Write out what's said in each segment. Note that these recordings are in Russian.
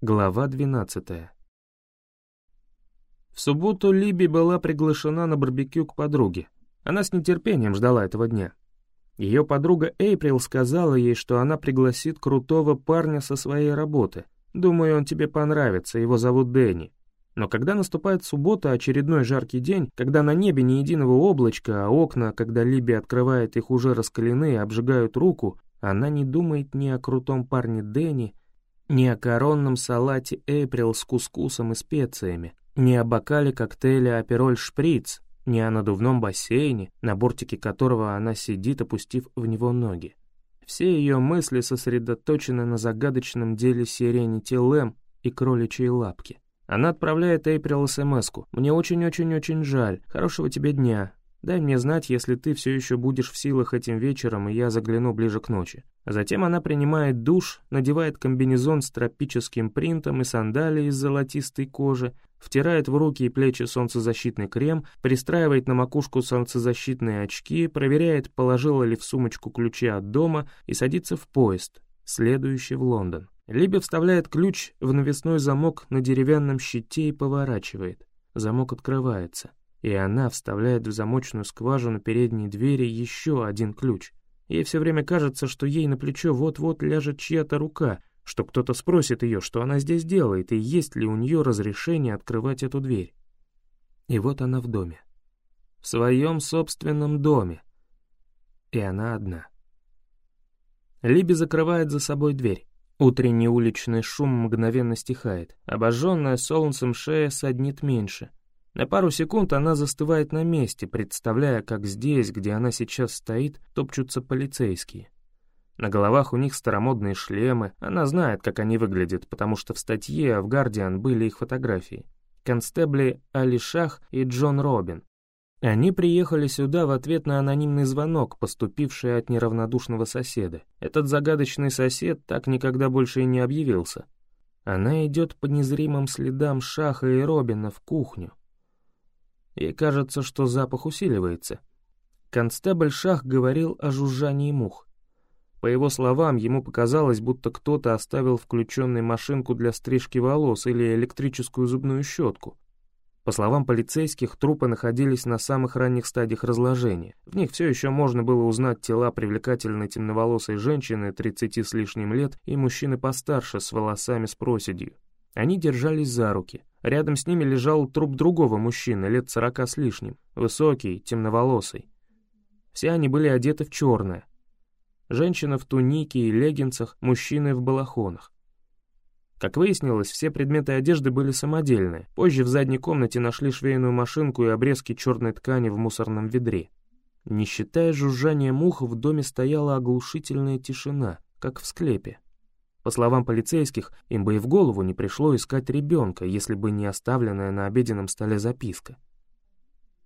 Глава 12 В субботу Либи была приглашена на барбекю к подруге. Она с нетерпением ждала этого дня. Ее подруга Эйприл сказала ей, что она пригласит крутого парня со своей работы. Думаю, он тебе понравится, его зовут Дэнни. Но когда наступает суббота, очередной жаркий день, когда на небе ни единого облачка, а окна, когда Либи открывает их уже раскалены и обжигают руку, она не думает ни о крутом парне Дэнни, ни о коронном салате Эйприл с кускусом и специями, ни о бокале коктейля Апероль Шприц, ни о надувном бассейне, на бортике которого она сидит, опустив в него ноги. Все ее мысли сосредоточены на загадочном деле Сиренити Лэм и кроличьей лапки. Она отправляет Эйприл смс-ку. «Мне очень-очень-очень жаль. Хорошего тебе дня. Дай мне знать, если ты все еще будешь в силах этим вечером, и я загляну ближе к ночи. Затем она принимает душ, надевает комбинезон с тропическим принтом и сандалии из золотистой кожи, втирает в руки и плечи солнцезащитный крем, пристраивает на макушку солнцезащитные очки, проверяет, положила ли в сумочку ключи от дома и садится в поезд, следующий в Лондон. Либи вставляет ключ в навесной замок на деревянном щите и поворачивает. Замок открывается и она вставляет в замочную скважину передней двери еще один ключ. Ей все время кажется, что ей на плечо вот-вот ляжет чья-то рука, что кто-то спросит ее, что она здесь делает, и есть ли у нее разрешение открывать эту дверь. И вот она в доме. В своем собственном доме. И она одна. Либи закрывает за собой дверь. Утренний уличный шум мгновенно стихает. Обожженная солнцем шея саднит меньше — на пару секунд она застывает на месте, представляя, как здесь, где она сейчас стоит, топчутся полицейские. На головах у них старомодные шлемы, она знает, как они выглядят, потому что в статье в «Гардиан» были их фотографии. Констебли Али Шах и Джон Робин. Они приехали сюда в ответ на анонимный звонок, поступивший от неравнодушного соседа. Этот загадочный сосед так никогда больше и не объявился. Она идет по незримым следам Шаха и Робина в кухню, и кажется, что запах усиливается. Констебль Шах говорил о жужжании мух. По его словам, ему показалось, будто кто-то оставил включенной машинку для стрижки волос или электрическую зубную щетку. По словам полицейских, трупы находились на самых ранних стадиях разложения. В них все еще можно было узнать тела привлекательной темноволосой женщины 30 с лишним лет и мужчины постарше с волосами с проседью. Они держались за руки. Рядом с ними лежал труп другого мужчины, лет сорока с лишним, высокий, темноволосый. Все они были одеты в черное. Женщина в тунике и леггинсах, мужчины в балахонах. Как выяснилось, все предметы одежды были самодельные. Позже в задней комнате нашли швейную машинку и обрезки черной ткани в мусорном ведре. Не считая жужжания мух, в доме стояла оглушительная тишина, как в склепе. По словам полицейских, им бы и в голову не пришло искать ребенка, если бы не оставленная на обеденном столе записка.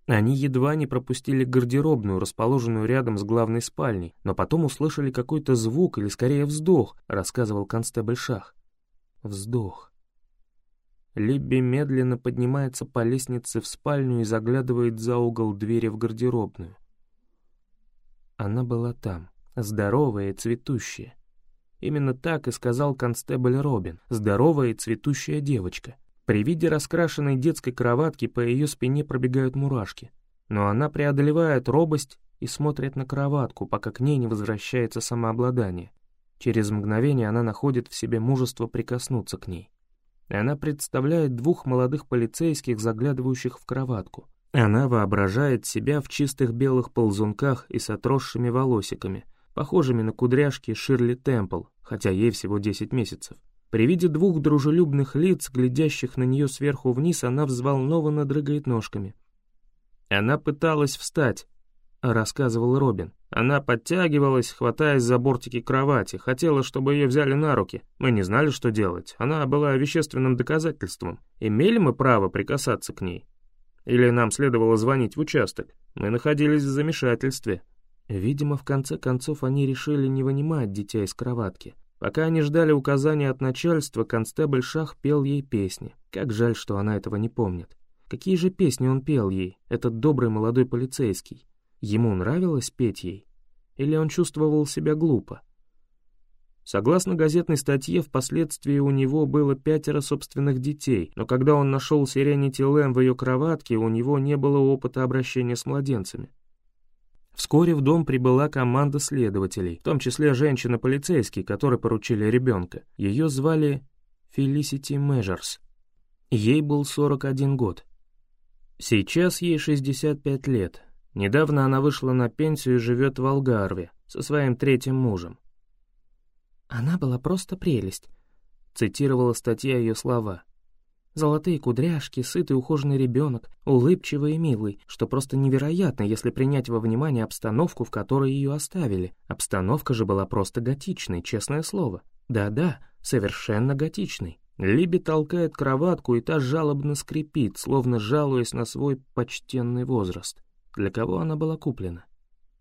Они едва не пропустили гардеробную, расположенную рядом с главной спальней, но потом услышали какой-то звук или скорее вздох, рассказывал констебль Шах. Вздох. Либби медленно поднимается по лестнице в спальню и заглядывает за угол двери в гардеробную. Она была там, здоровая и цветущая. Именно так и сказал констебль Робин, здоровая и цветущая девочка. При виде раскрашенной детской кроватки по ее спине пробегают мурашки. Но она преодолевает робость и смотрит на кроватку, пока к ней не возвращается самообладание. Через мгновение она находит в себе мужество прикоснуться к ней. Она представляет двух молодых полицейских, заглядывающих в кроватку. Она воображает себя в чистых белых ползунках и с отросшими волосиками, похожими на кудряшки Ширли Темпл, хотя ей всего 10 месяцев. При виде двух дружелюбных лиц, глядящих на нее сверху вниз, она взволнованно дрыгает ножками. Она пыталась встать, рассказывал Робин. Она подтягивалась, хватаясь за бортики кровати, хотела, чтобы ее взяли на руки. Мы не знали, что делать. Она была вещественным доказательством. Имели мы право прикасаться к ней? Или нам следовало звонить в участок? Мы находились в замешательстве. Видимо, в конце концов они решили не вынимать дитя из кроватки. Пока они ждали указания от начальства, констебль Шах пел ей песни. Как жаль, что она этого не помнит. Какие же песни он пел ей, этот добрый молодой полицейский? Ему нравилось петь ей? Или он чувствовал себя глупо? Согласно газетной статье, впоследствии у него было пятеро собственных детей, но когда он нашел Сиренити Лэм в ее кроватке, у него не было опыта обращения с младенцами. Вскоре в дом прибыла команда следователей, в том числе женщина-полицейский, которой поручили ребенка. Ее звали Фелисити Мэжерс. Ей был 41 год. Сейчас ей 65 лет. Недавно она вышла на пенсию и живет в Алгарве со своим третьим мужем. «Она была просто прелесть», — цитировала статья ее слова. «Золотые кудряшки, сытый ухоженный ребенок, улыбчивый и милый, что просто невероятно, если принять во внимание обстановку, в которой ее оставили. Обстановка же была просто готичной, честное слово. Да-да, совершенно готичной. Либи толкает кроватку, и та жалобно скрипит, словно жалуясь на свой почтенный возраст. Для кого она была куплена?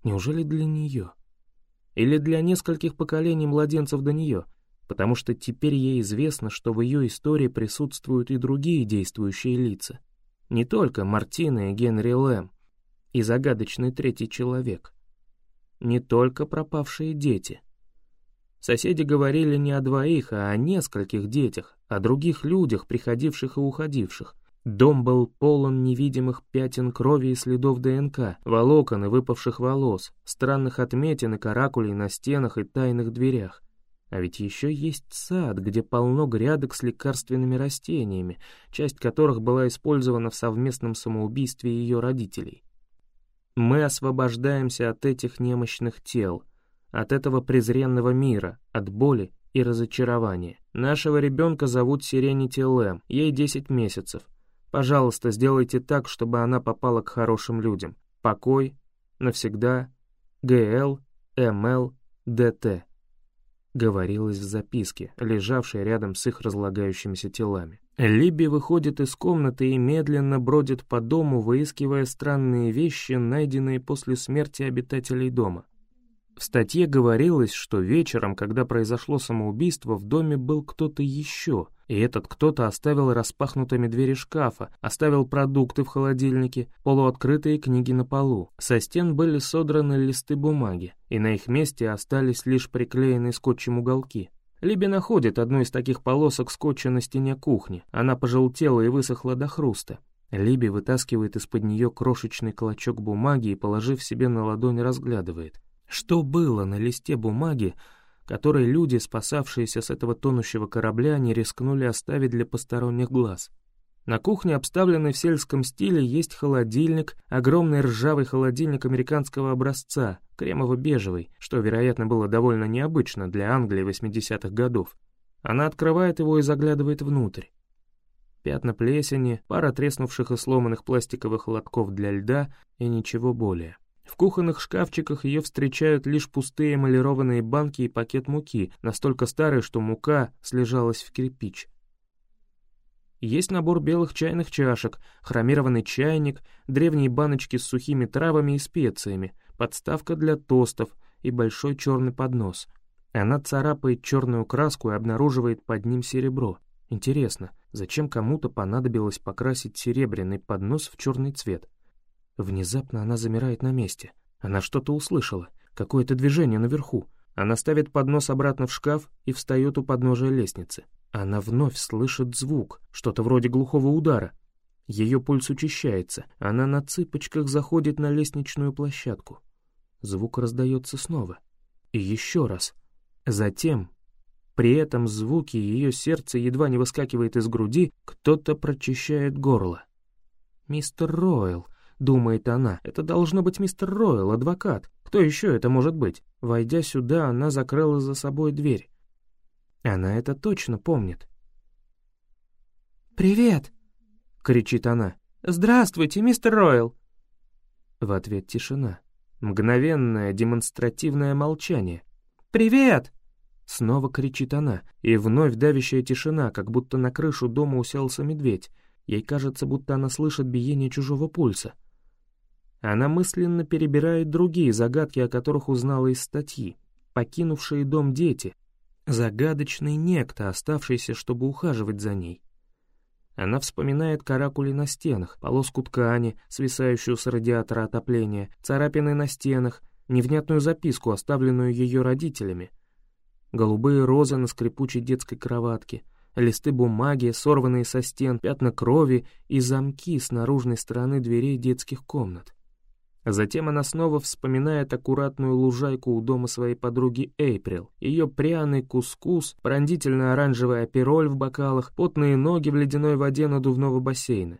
Неужели для нее?» Или для нескольких поколений младенцев до нее, потому что теперь ей известно, что в ее истории присутствуют и другие действующие лица. Не только Мартина и Генри Лэм, и загадочный третий человек. Не только пропавшие дети. Соседи говорили не о двоих, а о нескольких детях, о других людях, приходивших и уходивших, Дом был полон невидимых пятен крови и следов ДНК, волокон и выпавших волос, странных отметин и каракулей на стенах и тайных дверях. А ведь еще есть сад, где полно грядок с лекарственными растениями, часть которых была использована в совместном самоубийстве ее родителей. Мы освобождаемся от этих немощных тел, от этого презренного мира, от боли и разочарования. Нашего ребенка зовут Сиренити Лэм, ей 10 месяцев. Пожалуйста, сделайте так, чтобы она попала к хорошим людям. Покой, навсегда, ГЛ, МЛ, ДТ. Говорилось в записке, лежавшей рядом с их разлагающимися телами. Либи выходит из комнаты и медленно бродит по дому, выискивая странные вещи, найденные после смерти обитателей дома. В статье говорилось, что вечером, когда произошло самоубийство, в доме был кто-то еще, и этот кто-то оставил распахнутыми двери шкафа, оставил продукты в холодильнике, полуоткрытые книги на полу. Со стен были содраны листы бумаги, и на их месте остались лишь приклеенные скотчем уголки. Либи находит одну из таких полосок скотча на стене кухни. Она пожелтела и высохла до хруста. Либи вытаскивает из-под нее крошечный клочок бумаги и, положив себе на ладонь, разглядывает. Что было на листе бумаги, который люди, спасавшиеся с этого тонущего корабля, не рискнули оставить для посторонних глаз? На кухне, обставленной в сельском стиле, есть холодильник, огромный ржавый холодильник американского образца, кремово-бежевый, что, вероятно, было довольно необычно для Англии 80-х годов. Она открывает его и заглядывает внутрь. Пятна плесени, пара треснувших и сломанных пластиковых лотков для льда и ничего более. В кухонных шкафчиках ее встречают лишь пустые эмалированные банки и пакет муки, настолько старый, что мука слежалась в кирпич. Есть набор белых чайных чашек, хромированный чайник, древние баночки с сухими травами и специями, подставка для тостов и большой черный поднос. Она царапает черную краску и обнаруживает под ним серебро. Интересно, зачем кому-то понадобилось покрасить серебряный поднос в черный цвет? Внезапно она замирает на месте. Она что-то услышала, какое-то движение наверху. Она ставит поднос обратно в шкаф и встает у подножия лестницы. Она вновь слышит звук, что-то вроде глухого удара. Ее пульс учащается, она на цыпочках заходит на лестничную площадку. Звук раздается снова. И еще раз. Затем, при этом звуке ее сердце едва не выскакивает из груди, кто-то прочищает горло. «Мистер Ройл», думает она. Это должно быть мистер Ройл, адвокат. Кто еще это может быть? Войдя сюда, она закрыла за собой дверь. Она это точно помнит. «Привет!» — кричит она. «Здравствуйте, мистер Ройл!» В ответ тишина. Мгновенное демонстративное молчание. «Привет!» Снова кричит она, и вновь давящая тишина, как будто на крышу дома уселся медведь. Ей кажется, будто она слышит биение чужого пульса. Она мысленно перебирает другие загадки, о которых узнала из статьи. Покинувшие дом дети. Загадочный некто, оставшийся, чтобы ухаживать за ней. Она вспоминает каракули на стенах, полоску ткани, свисающую с радиатора отопления, царапины на стенах, невнятную записку, оставленную ее родителями. голубые розы на скрипучей детской кроватке, листы бумаги, сорванные со стен, пятна крови и замки с наружной стороны дверей детских комнат. Затем она снова вспоминает аккуратную лужайку у дома своей подруги Эйприл, ее пряный кускус, пронзительно-оранжевый апероль в бокалах, потные ноги в ледяной воде надувного бассейна.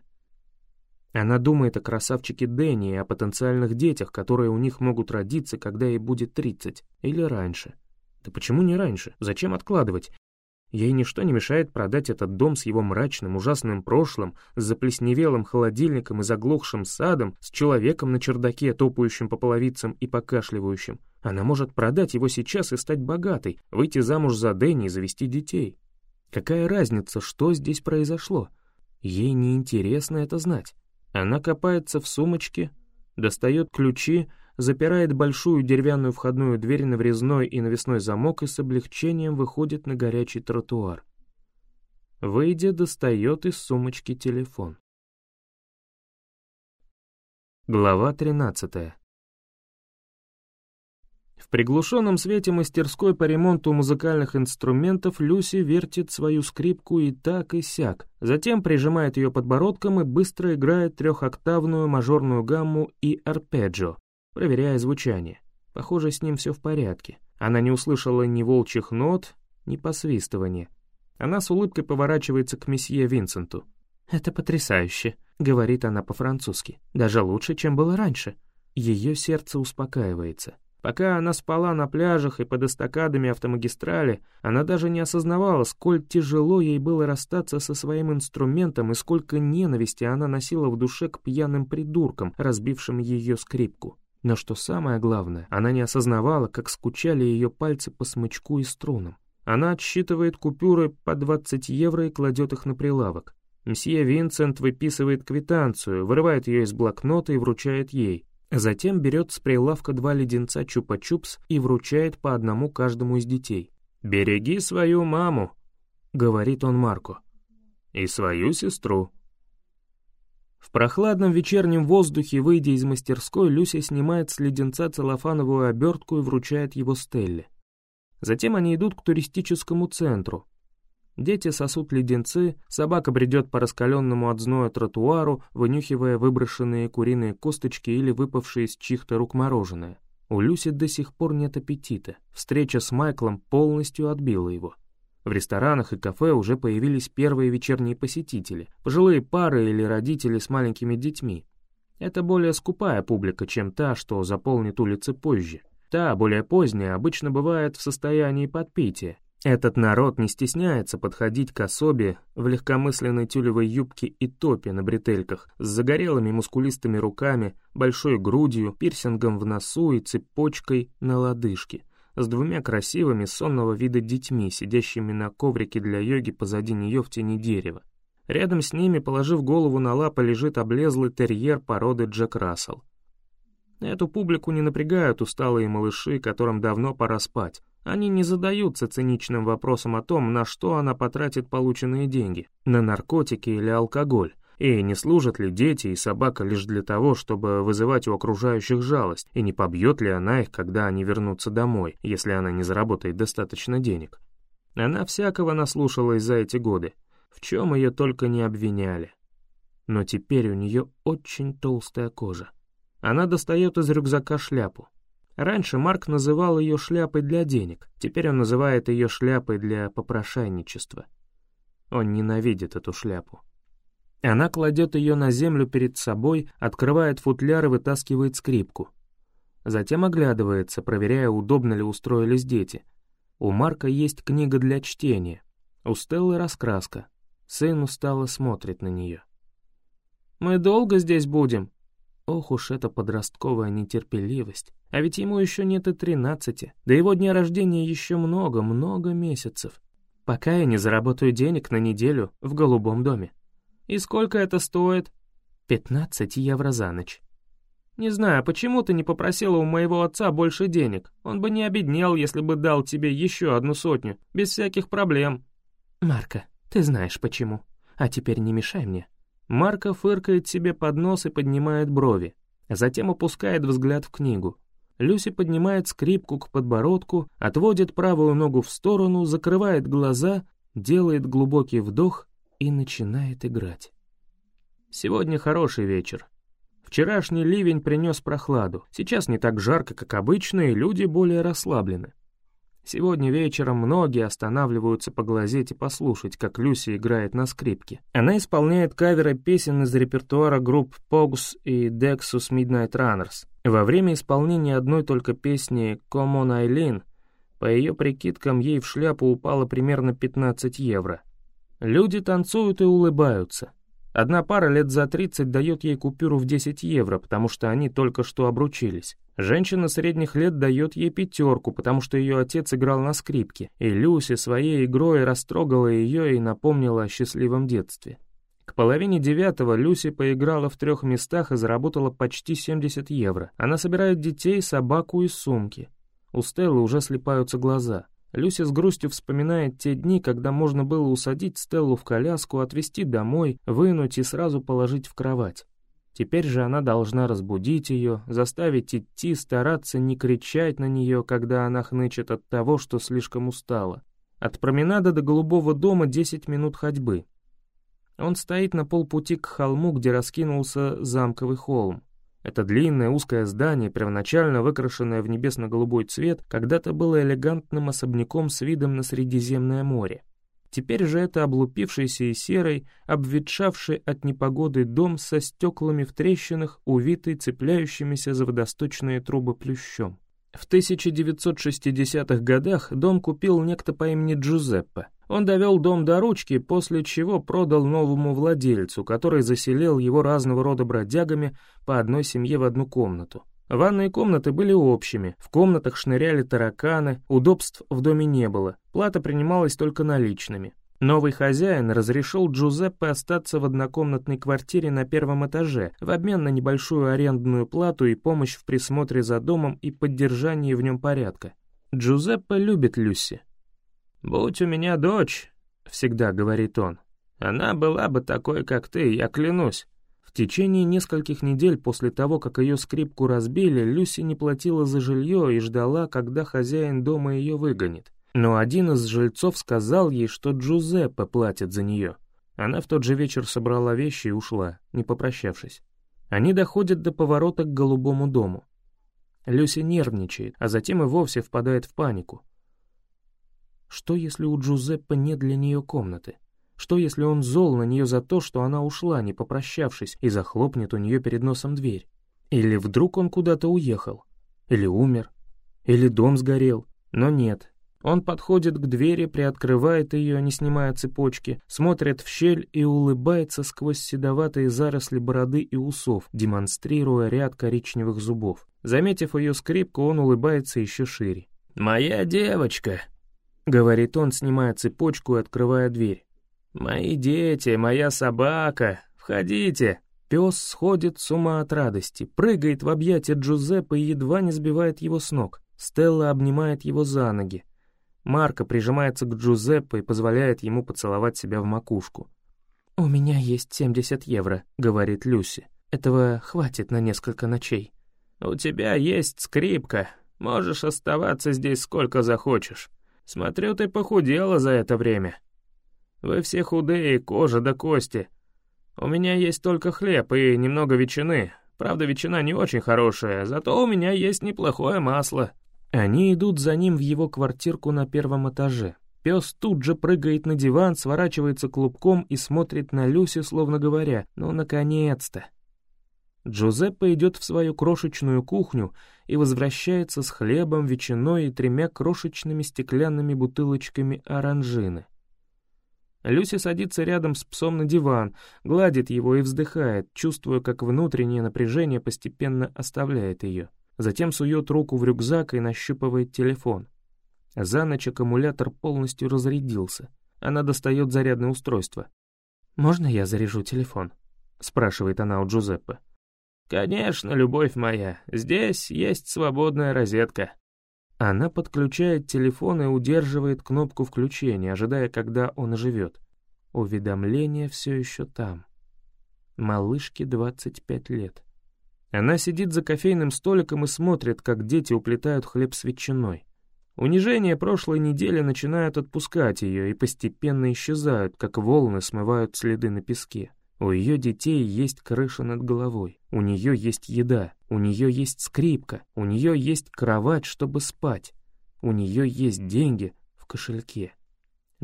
Она думает о красавчике Дэнни и о потенциальных детях, которые у них могут родиться, когда ей будет 30, или раньше. Да почему не раньше? Зачем откладывать? Ей ничто не мешает продать этот дом с его мрачным, ужасным прошлым, с заплесневелым холодильником и заглохшим садом, с человеком на чердаке, топающим по половицам и покашливающим. Она может продать его сейчас и стать богатой, выйти замуж за Дэнни и завести детей. Какая разница, что здесь произошло? Ей неинтересно это знать. Она копается в сумочке, достает ключи, запирает большую деревянную входную дверь на врезной и навесной замок и с облегчением выходит на горячий тротуар. Выйдя, достает из сумочки телефон. Глава 13 В приглушенном свете мастерской по ремонту музыкальных инструментов Люси вертит свою скрипку и так и сяк, затем прижимает ее подбородком и быстро играет трехоктавную мажорную гамму и арпеджио, проверяя звучание. Похоже, с ним все в порядке. Она не услышала ни волчьих нот, ни посвистывания. Она с улыбкой поворачивается к месье Винсенту. «Это потрясающе», — говорит она по-французски. «Даже лучше, чем было раньше». Ее сердце успокаивается. Пока она спала на пляжах и под эстакадами автомагистрали, она даже не осознавала, сколь тяжело ей было расстаться со своим инструментом и сколько ненависти она носила в душе к пьяным придуркам, разбившим ее скрипку. Но что самое главное, она не осознавала, как скучали ее пальцы по смычку и струнам. Она отсчитывает купюры по 20 евро и кладет их на прилавок. Мсье Винсент выписывает квитанцию, вырывает ее из блокнота и вручает ей. Затем берет с прилавка два леденца чупа-чупс и вручает по одному каждому из детей. «Береги свою маму», — говорит он Марку, — «и свою сестру». В прохладном вечернем воздухе, выйдя из мастерской, Люся снимает с леденца целлофановую обертку и вручает его Стелле. Затем они идут к туристическому центру. Дети сосут леденцы, собака бредет по раскаленному от зноя тротуару, вынюхивая выброшенные куриные косточки или выпавшие из чьих-то рук мороженое. У Люси до сих пор нет аппетита. Встреча с Майклом полностью отбила его. В ресторанах и кафе уже появились первые вечерние посетители, пожилые пары или родители с маленькими детьми. Это более скупая публика, чем та, что заполнит улицы позже. Та, более поздняя, обычно бывает в состоянии подпития. Этот народ не стесняется подходить к особе в легкомысленной тюлевой юбке и топе на бретельках, с загорелыми мускулистыми руками, большой грудью, пирсингом в носу и цепочкой на лодыжке с двумя красивыми сонного вида детьми, сидящими на коврике для йоги позади нее в тени дерева. Рядом с ними, положив голову на лапы, лежит облезлый терьер породы Джек Рассел. Эту публику не напрягают усталые малыши, которым давно пора спать. Они не задаются циничным вопросом о том, на что она потратит полученные деньги, на наркотики или алкоголь, и не служат ли дети и собака лишь для того, чтобы вызывать у окружающих жалость, и не побьет ли она их, когда они вернутся домой, если она не заработает достаточно денег? Она всякого наслушалась за эти годы, в чем ее только не обвиняли. Но теперь у нее очень толстая кожа. Она достает из рюкзака шляпу. Раньше Марк называл ее шляпой для денег, теперь он называет ее шляпой для попрошайничества. Он ненавидит эту шляпу. Она кладет ее на землю перед собой, открывает футляр и вытаскивает скрипку. Затем оглядывается, проверяя, удобно ли устроились дети. У Марка есть книга для чтения. У Стеллы раскраска. Сын устало смотрит на нее. «Мы долго здесь будем?» Ох уж эта подростковая нетерпеливость. А ведь ему еще нет и тринадцати. До его дня рождения еще много-много месяцев. Пока я не заработаю денег на неделю в голубом доме. «И сколько это стоит?» «Пятнадцать евро за ночь». «Не знаю, почему ты не попросила у моего отца больше денег? Он бы не обеднел, если бы дал тебе еще одну сотню, без всяких проблем». «Марка, ты знаешь почему. А теперь не мешай мне». Марка фыркает себе под нос и поднимает брови, затем опускает взгляд в книгу. Люси поднимает скрипку к подбородку, отводит правую ногу в сторону, закрывает глаза, делает глубокий вдох и начинает играть. Сегодня хороший вечер. Вчерашний ливень принес прохладу. Сейчас не так жарко, как обычно, и люди более расслаблены. Сегодня вечером многие останавливаются поглазеть и послушать, как Люси играет на скрипке. Она исполняет каверы песен из репертуара групп Pogs и Dexus Midnight Runners. Во время исполнения одной только песни «Come on, Eileen» по ее прикидкам ей в шляпу упало примерно 15 евро. Люди танцуют и улыбаются. Одна пара лет за 30 дает ей купюру в 10 евро, потому что они только что обручились. Женщина средних лет дает ей пятерку, потому что ее отец играл на скрипке, и Люси своей игрой растрогала ее и напомнила о счастливом детстве. К половине девятого Люси поиграла в трех местах и заработала почти 70 евро. Она собирает детей, собаку и сумки. У Стеллы уже слепаются глаза. Люся с грустью вспоминает те дни, когда можно было усадить Стеллу в коляску, отвезти домой, вынуть и сразу положить в кровать. Теперь же она должна разбудить ее, заставить идти, стараться не кричать на нее, когда она хнычет от того, что слишком устала. От променада до голубого дома 10 минут ходьбы. Он стоит на полпути к холму, где раскинулся замковый холм. Это длинное узкое здание, первоначально выкрашенное в небесно-голубой цвет, когда-то было элегантным особняком с видом на Средиземное море. Теперь же это облупившийся и серый, обветшавший от непогоды дом со стеклами в трещинах, увитый цепляющимися за водосточные трубы плющом. В 1960-х годах дом купил некто по имени Джузеппе. Он довел дом до ручки, после чего продал новому владельцу, который заселил его разного рода бродягами по одной семье в одну комнату. Ванные комнаты были общими, в комнатах шныряли тараканы, удобств в доме не было, плата принималась только наличными. Новый хозяин разрешил Джузеппе остаться в однокомнатной квартире на первом этаже в обмен на небольшую арендную плату и помощь в присмотре за домом и поддержании в нем порядка. Джузеппе любит Люси, «Будь у меня дочь», — всегда говорит он, — «она была бы такой, как ты, я клянусь». В течение нескольких недель после того, как ее скрипку разбили, Люси не платила за жилье и ждала, когда хозяин дома ее выгонит. Но один из жильцов сказал ей, что Джузеппе платит за нее. Она в тот же вечер собрала вещи и ушла, не попрощавшись. Они доходят до поворота к голубому дому. Люси нервничает, а затем и вовсе впадает в панику. Что, если у Джузеппе нет для нее комнаты? Что, если он зол на нее за то, что она ушла, не попрощавшись, и захлопнет у нее перед носом дверь? Или вдруг он куда-то уехал? Или умер? Или дом сгорел? Но нет. Он подходит к двери, приоткрывает ее, не снимая цепочки, смотрит в щель и улыбается сквозь седоватые заросли бороды и усов, демонстрируя ряд коричневых зубов. Заметив ее скрипку, он улыбается еще шире. «Моя девочка!» — говорит он, снимая цепочку и открывая дверь. «Мои дети, моя собака, входите!» Пес сходит с ума от радости, прыгает в объятия Джузеппе и едва не сбивает его с ног. Стелла обнимает его за ноги. Марко прижимается к Джузеппе и позволяет ему поцеловать себя в макушку. «У меня есть 70 евро», — говорит Люси. «Этого хватит на несколько ночей». «У тебя есть скрипка. Можешь оставаться здесь сколько захочешь». Смотрю, ты похудела за это время. Вы все худые, кожа до кости. У меня есть только хлеб и немного ветчины. Правда, ветчина не очень хорошая, зато у меня есть неплохое масло». Они идут за ним в его квартирку на первом этаже. Пес тут же прыгает на диван, сворачивается клубком и смотрит на Люси, словно говоря, «Ну, наконец-то!» Джузеппе идет в свою крошечную кухню и возвращается с хлебом, ветчиной и тремя крошечными стеклянными бутылочками оранжины. Люси садится рядом с псом на диван, гладит его и вздыхает, чувствуя, как внутреннее напряжение постепенно оставляет ее. Затем сует руку в рюкзак и нащупывает телефон. За ночь аккумулятор полностью разрядился. Она достает зарядное устройство. «Можно я заряжу телефон?» — спрашивает она у Джузеппе. «Конечно, любовь моя, здесь есть свободная розетка». Она подключает телефон и удерживает кнопку включения, ожидая, когда он оживет. Уведомление все еще там. Малышке 25 лет. Она сидит за кофейным столиком и смотрит, как дети уплетают хлеб с ветчиной. Унижения прошлой недели начинают отпускать ее и постепенно исчезают, как волны смывают следы на песке. У ее детей есть крыша над головой, у нее есть еда, у нее есть скрипка, у нее есть кровать, чтобы спать, у нее есть деньги в кошельке.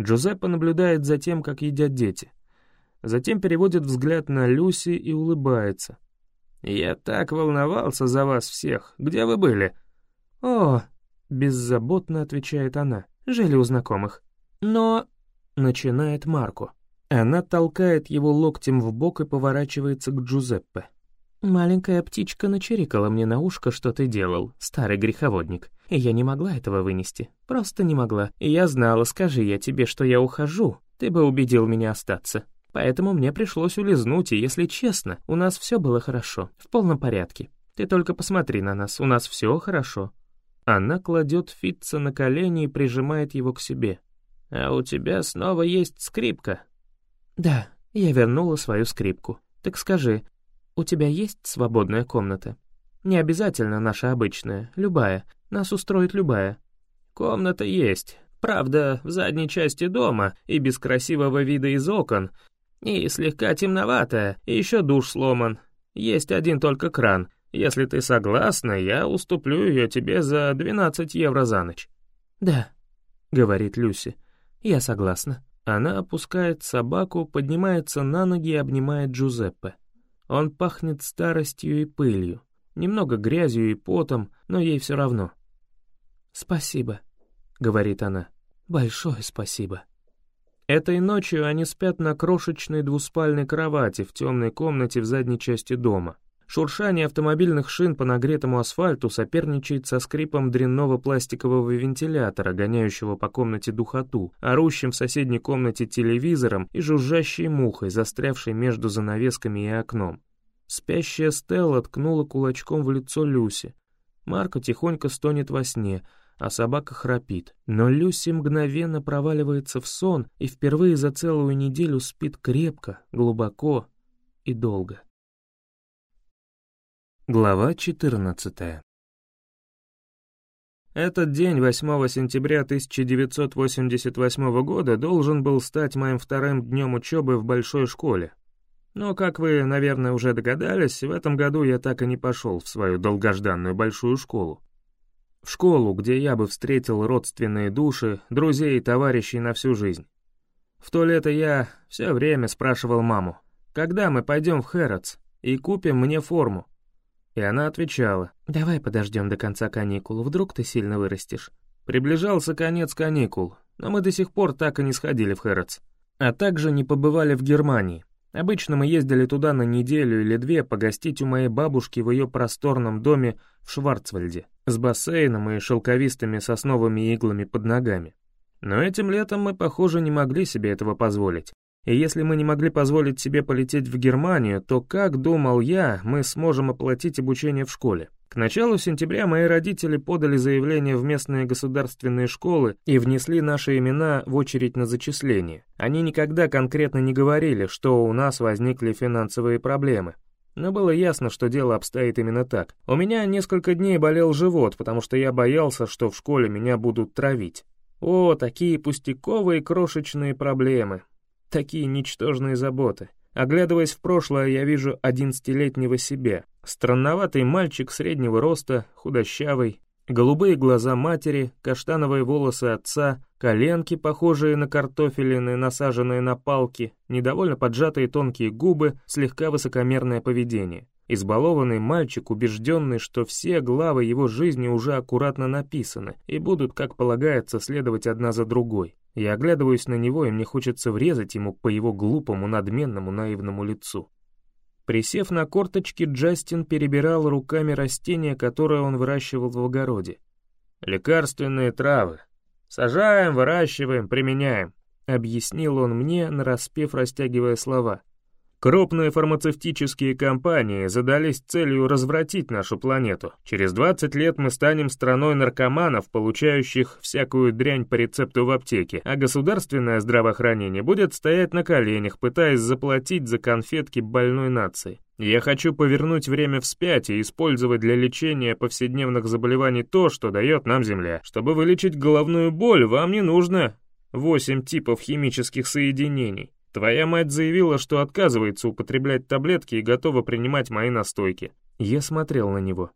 Джузеппе наблюдает за тем, как едят дети. Затем переводит взгляд на Люси и улыбается. «Я так волновался за вас всех. Где вы были?» «О, Беззаботно отвечает она. Жили у знакомых. Но... Начинает Марко. Она толкает его локтем в бок и поворачивается к Джузеппе. «Маленькая птичка начирикала мне на ушко, что ты делал, старый греховодник. И я не могла этого вынести. Просто не могла. Я знала, скажи я тебе, что я ухожу, ты бы убедил меня остаться. Поэтому мне пришлось улизнуть, и, если честно, у нас все было хорошо, в полном порядке. Ты только посмотри на нас, у нас все хорошо. Она кладет Фитца на колени и прижимает его к себе. «А у тебя снова есть скрипка?» «Да, я вернула свою скрипку. Так скажи, у тебя есть свободная комната? Не обязательно наша обычная, любая. Нас устроит любая». «Комната есть. Правда, в задней части дома и без красивого вида из окон. И слегка темноватая, и еще душ сломан. Есть один только кран. Если ты согласна, я уступлю ее тебе за 12 евро за ночь». «Да», — говорит Люси, — «я согласна». Она опускает собаку, поднимается на ноги и обнимает Джузеппе. Он пахнет старостью и пылью, немного грязью и потом, но ей все равно. «Спасибо», — говорит она, — «большое спасибо». Этой ночью они спят на крошечной двуспальной кровати в темной комнате в задней части дома. Шуршание автомобильных шин по нагретому асфальту соперничает со скрипом дрянного пластикового вентилятора, гоняющего по комнате духоту, орущим в соседней комнате телевизором и жужжащей мухой, застрявшей между занавесками и окном. Спящая Стелла ткнула кулачком в лицо Люси. Марко тихонько стонет во сне, а собака храпит. Но Люси мгновенно проваливается в сон и впервые за целую неделю спит крепко, глубоко и долго. Глава 14 Этот день, 8 сентября 1988 года, должен был стать моим вторым днем учебы в большой школе. Но, как вы, наверное, уже догадались, в этом году я так и не пошел в свою долгожданную большую школу. В школу, где я бы встретил родственные души, друзей и товарищей на всю жизнь. В то лето я все время спрашивал маму, когда мы пойдем в Хэротс и купим мне форму. И она отвечала, «Давай подождем до конца каникул, вдруг ты сильно вырастешь». Приближался конец каникул, но мы до сих пор так и не сходили в Хэротс. А также не побывали в Германии. Обычно мы ездили туда на неделю или две погостить у моей бабушки в ее просторном доме в Шварцвальде, с бассейном и шелковистыми сосновыми иглами под ногами. Но этим летом мы, похоже, не могли себе этого позволить. И если мы не могли позволить себе полететь в Германию, то, как думал я, мы сможем оплатить обучение в школе. К началу сентября мои родители подали заявление в местные государственные школы и внесли наши имена в очередь на зачисление. Они никогда конкретно не говорили, что у нас возникли финансовые проблемы. Но было ясно, что дело обстоит именно так. У меня несколько дней болел живот, потому что я боялся, что в школе меня будут травить. О, такие пустяковые крошечные проблемы. Такие ничтожные заботы. Оглядываясь в прошлое, я вижу одиннадцатилетнего себя. Странноватый мальчик среднего роста, худощавый, голубые глаза матери, каштановые волосы отца, коленки, похожие на картофелины, насаженные на палки, недовольно поджатые тонкие губы, слегка высокомерное поведение. Избалованный мальчик, убежденный, что все главы его жизни уже аккуратно написаны и будут, как полагается, следовать одна за другой. Я оглядываюсь на него, и мне хочется врезать ему по его глупому, надменному, наивному лицу. Присев на корточки, Джастин перебирал руками растения, которое он выращивал в огороде. «Лекарственные травы. Сажаем, выращиваем, применяем», — объяснил он мне, нараспев, растягивая слова. Крупные фармацевтические компании задались целью развратить нашу планету. Через 20 лет мы станем страной наркоманов, получающих всякую дрянь по рецепту в аптеке, а государственное здравоохранение будет стоять на коленях, пытаясь заплатить за конфетки больной нации. Я хочу повернуть время вспять и использовать для лечения повседневных заболеваний то, что дает нам Земля. Чтобы вылечить головную боль, вам не нужно 8 типов химических соединений. Твоя мать заявила, что отказывается употреблять таблетки и готова принимать мои настойки. Я смотрел на него.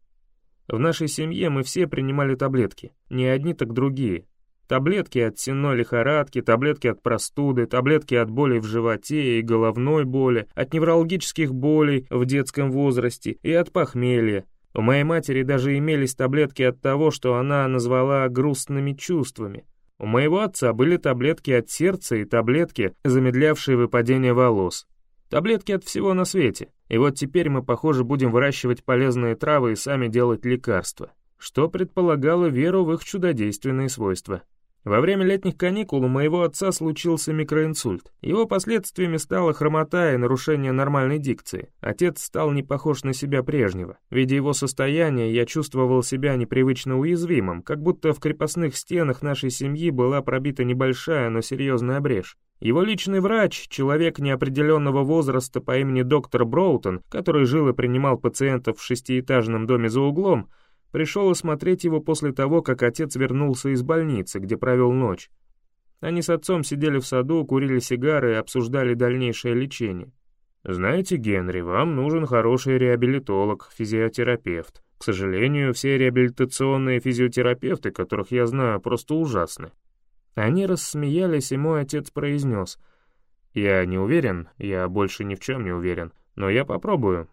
В нашей семье мы все принимали таблетки, не одни, так другие. Таблетки от сенной лихорадки, таблетки от простуды, таблетки от болей в животе и головной боли, от неврологических болей в детском возрасте и от похмелья. У моей матери даже имелись таблетки от того, что она назвала грустными чувствами. У моего отца были таблетки от сердца и таблетки, замедлявшие выпадение волос. Таблетки от всего на свете. И вот теперь мы, похоже, будем выращивать полезные травы и сами делать лекарства, что предполагало веру в их чудодейственные свойства. Во время летних каникул у моего отца случился микроинсульт. Его последствиями стала хромота и нарушение нормальной дикции. Отец стал не похож на себя прежнего. Видя его состояние, я чувствовал себя непривычно уязвимым, как будто в крепостных стенах нашей семьи была пробита небольшая, но серьезная брешь. Его личный врач, человек неопределенного возраста по имени доктор Броутон, который жил и принимал пациентов в шестиэтажном доме за углом, Пришел осмотреть его после того, как отец вернулся из больницы, где провел ночь. Они с отцом сидели в саду, курили сигары и обсуждали дальнейшее лечение. «Знаете, Генри, вам нужен хороший реабилитолог, физиотерапевт. К сожалению, все реабилитационные физиотерапевты, которых я знаю, просто ужасны». Они рассмеялись, и мой отец произнес. «Я не уверен, я больше ни в чем не уверен, но я попробую.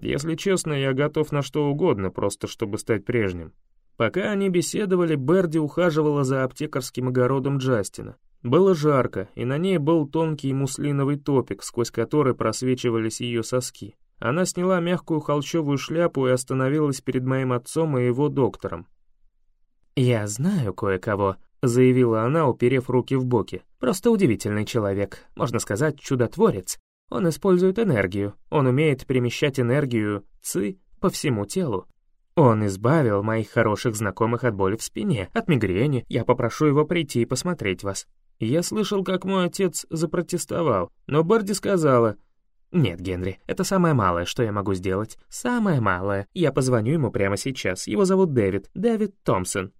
Если честно, я готов на что угодно, просто чтобы стать прежним. Пока они беседовали, Берди ухаживала за аптекарским огородом Джастина. Было жарко, и на ней был тонкий муслиновый топик, сквозь который просвечивались ее соски. Она сняла мягкую холщовую шляпу и остановилась перед моим отцом и его доктором. «Я знаю кое-кого», — заявила она, уперев руки в боки. «Просто удивительный человек, можно сказать, чудотворец. Он использует энергию, он умеет перемещать энергию ЦИ по всему телу. Он избавил моих хороших знакомых от боли в спине, от мигрени, я попрошу его прийти и посмотреть вас. Я слышал, как мой отец запротестовал, но Барди сказала, «Нет, Генри, это самое малое, что я могу сделать. Самое малое. Я позвоню ему прямо сейчас. Его зовут Дэвид. Дэвид Томпсон».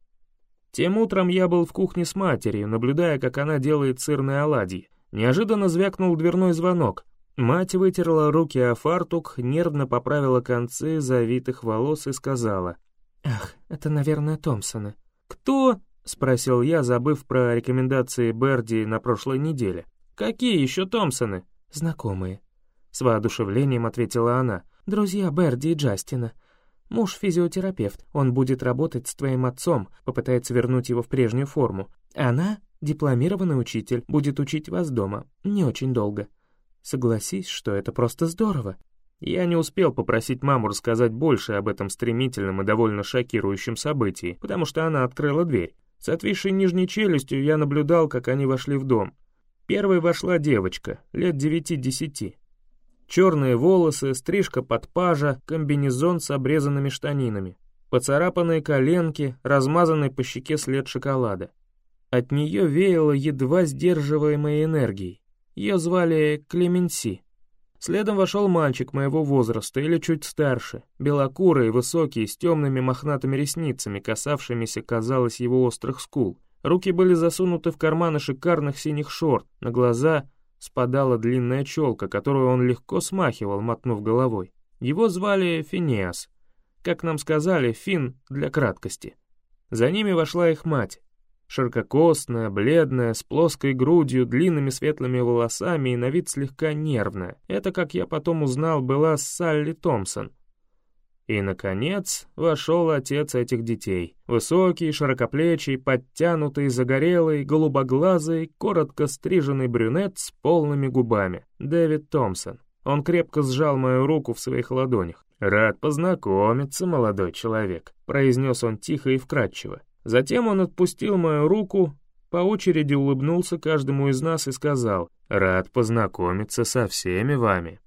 Тем утром я был в кухне с матерью, наблюдая, как она делает сырные оладьи. Неожиданно звякнул дверной звонок. Мать вытерла руки о фартук, нервно поправила концы завитых волос и сказала. «Ах, это, наверное, Томпсона». «Кто?» — спросил я, забыв про рекомендации Берди на прошлой неделе. «Какие еще Томпсоны?» «Знакомые». С воодушевлением ответила она. «Друзья Берди и Джастина. Муж физиотерапевт, он будет работать с твоим отцом, попытается вернуть его в прежнюю форму. Она, дипломированный учитель, будет учить вас дома, не очень долго. Согласись, что это просто здорово. Я не успел попросить маму рассказать больше об этом стремительном и довольно шокирующем событии, потому что она открыла дверь. С отвисшей нижней челюстью я наблюдал, как они вошли в дом. Первой вошла девочка, лет девяти-десяти. Черные волосы, стрижка под пажа, комбинезон с обрезанными штанинами, поцарапанные коленки, размазанный по щеке след шоколада. От нее веяло едва сдерживаемой энергией. Ее звали Клеменси. Следом вошел мальчик моего возраста или чуть старше, белокурый, высокий, с темными мохнатыми ресницами, касавшимися, казалось, его острых скул. Руки были засунуты в карманы шикарных синих шорт, на глаза спадала длинная челка, которую он легко смахивал, мотнув головой. Его звали Финиас. Как нам сказали, Фин для краткости. За ними вошла их мать, Ширококосная, бледная, с плоской грудью, длинными светлыми волосами и на вид слегка нервная. Это, как я потом узнал, была Салли Томпсон. И, наконец, вошел отец этих детей. Высокий, широкоплечий, подтянутый, загорелый, голубоглазый, коротко стриженный брюнет с полными губами. Дэвид Томпсон. Он крепко сжал мою руку в своих ладонях. «Рад познакомиться, молодой человек», — произнес он тихо и вкрадчиво. Затем он отпустил мою руку, по очереди улыбнулся каждому из нас и сказал «Рад познакомиться со всеми вами».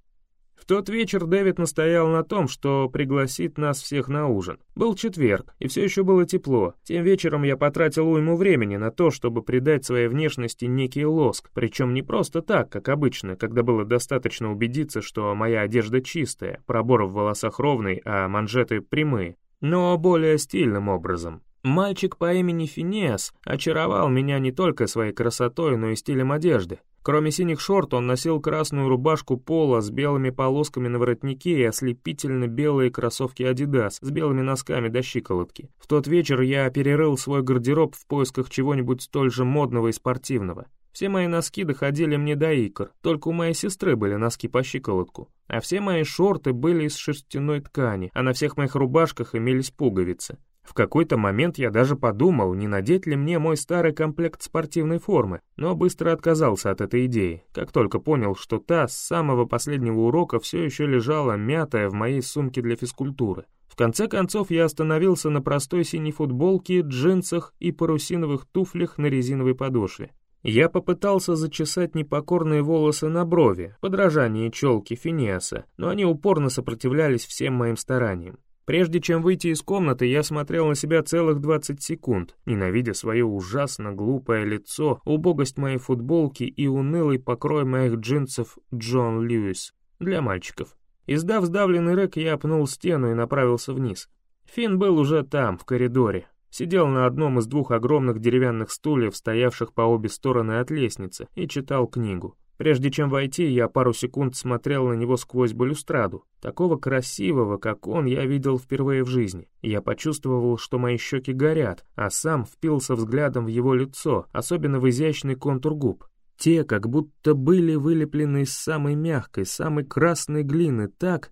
тот вечер Дэвид настоял на том, что пригласит нас всех на ужин. Был четверг, и все еще было тепло. Тем вечером я потратил уйму времени на то, чтобы придать своей внешности некий лоск, причем не просто так, как обычно, когда было достаточно убедиться, что моя одежда чистая, пробор в волосах ровный, а манжеты прямые, но более стильным образом. Мальчик по имени Финес очаровал меня не только своей красотой, но и стилем одежды. Кроме синих шорт, он носил красную рубашку пола с белыми полосками на воротнике и ослепительно белые кроссовки Adidas с белыми носками до щиколотки. В тот вечер я перерыл свой гардероб в поисках чего-нибудь столь же модного и спортивного. Все мои носки доходили мне до икр, только у моей сестры были носки по щиколотку. А все мои шорты были из шерстяной ткани, а на всех моих рубашках имелись пуговицы. В какой-то момент я даже подумал, не надеть ли мне мой старый комплект спортивной формы, но быстро отказался от этой идеи, как только понял, что та с самого последнего урока все еще лежала мятая в моей сумке для физкультуры. В конце концов я остановился на простой синей футболке, джинсах и парусиновых туфлях на резиновой подошве. Я попытался зачесать непокорные волосы на брови, подражание челки Финиаса, но они упорно сопротивлялись всем моим стараниям. Прежде чем выйти из комнаты, я смотрел на себя целых 20 секунд, ненавидя свое ужасно глупое лицо, убогость моей футболки и унылый покрой моих джинсов Джон Льюис для мальчиков. Издав сдавленный рэк, я пнул стену и направился вниз. Финн был уже там, в коридоре. Сидел на одном из двух огромных деревянных стульев, стоявших по обе стороны от лестницы, и читал книгу. Прежде чем войти, я пару секунд смотрел на него сквозь балюстраду. Такого красивого, как он, я видел впервые в жизни. Я почувствовал, что мои щеки горят, а сам впился взглядом в его лицо, особенно в изящный контур губ. Те как будто были вылеплены из самой мягкой, самой красной глины так,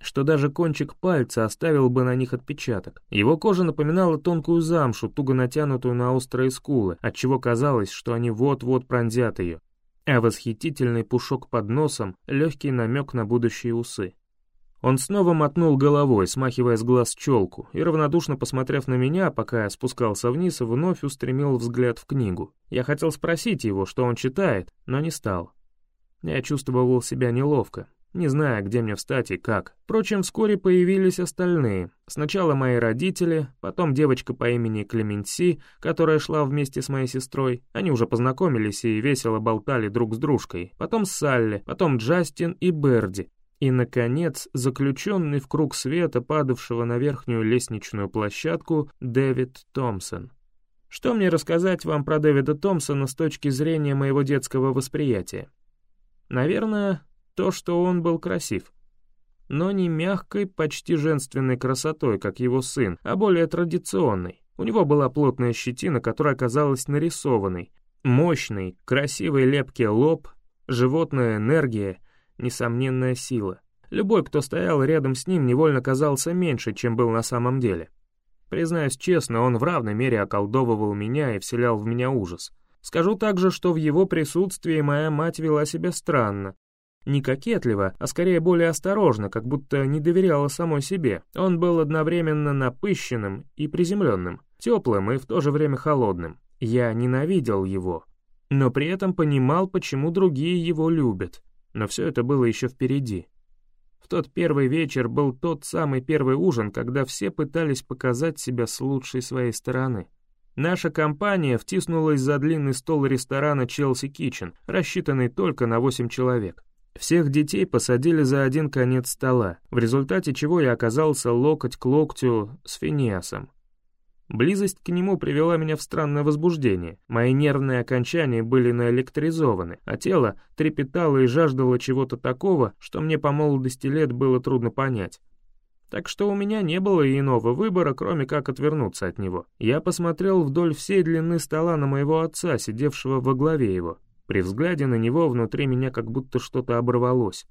что даже кончик пальца оставил бы на них отпечаток. Его кожа напоминала тонкую замшу, туго натянутую на острые скулы, отчего казалось, что они вот-вот пронзят ее а восхитительный пушок под носом — легкий намек на будущие усы. Он снова мотнул головой, смахивая с глаз челку, и, равнодушно посмотрев на меня, пока я спускался вниз, вновь устремил взгляд в книгу. Я хотел спросить его, что он читает, но не стал. Я чувствовал себя неловко, не зная, где мне встать и как. Впрочем, вскоре появились остальные. Сначала мои родители, потом девочка по имени Клеменси, которая шла вместе с моей сестрой. Они уже познакомились и весело болтали друг с дружкой. Потом Салли, потом Джастин и Берди. И, наконец, заключенный в круг света, падавшего на верхнюю лестничную площадку, Дэвид Томпсон. Что мне рассказать вам про Дэвида Томпсона с точки зрения моего детского восприятия? Наверное, то, что он был красив. Но не мягкой, почти женственной красотой, как его сын, а более традиционной. У него была плотная щетина, которая оказалась нарисованной. Мощный, красивый лепкий лоб, животная энергия, несомненная сила. Любой, кто стоял рядом с ним, невольно казался меньше, чем был на самом деле. Признаюсь честно, он в равной мере околдовывал меня и вселял в меня ужас. Скажу также, что в его присутствии моя мать вела себя странно, не кокетливо, а скорее более осторожно, как будто не доверяла самой себе. Он был одновременно напыщенным и приземленным, теплым и в то же время холодным. Я ненавидел его, но при этом понимал, почему другие его любят. Но все это было еще впереди. В тот первый вечер был тот самый первый ужин, когда все пытались показать себя с лучшей своей стороны. Наша компания втиснулась за длинный стол ресторана «Челси Китчен», рассчитанный только на 8 человек. Всех детей посадили за один конец стола, в результате чего я оказался локоть к локтю с Финиасом. Близость к нему привела меня в странное возбуждение. Мои нервные окончания были наэлектризованы, а тело трепетало и жаждало чего-то такого, что мне по молодости лет было трудно понять. Так что у меня не было иного выбора, кроме как отвернуться от него. Я посмотрел вдоль всей длины стола на моего отца, сидевшего во главе его. При взгляде на него внутри меня как будто что-то оборвалось.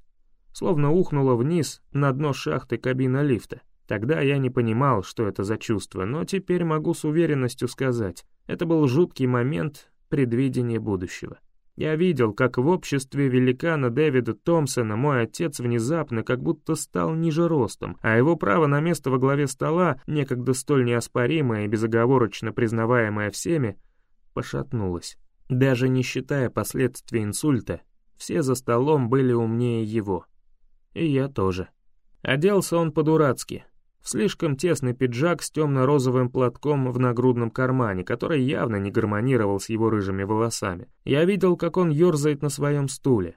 Словно ухнуло вниз на дно шахты кабина лифта. Тогда я не понимал, что это за чувство, но теперь могу с уверенностью сказать. Это был жуткий момент предвидения будущего. Я видел, как в обществе великана Дэвида Томпсона мой отец внезапно как будто стал ниже ростом, а его право на место во главе стола, некогда столь неоспоримое и безоговорочно признаваемое всеми, пошатнулось. Даже не считая последствий инсульта, все за столом были умнее его. и я тоже. Оделся он по-дурацки, в слишком тесный пиджак с темно-розовым платком в нагрудном кармане, который явно не гармонировал с его рыжими волосами. Я видел, как он ерзает на своем стуле.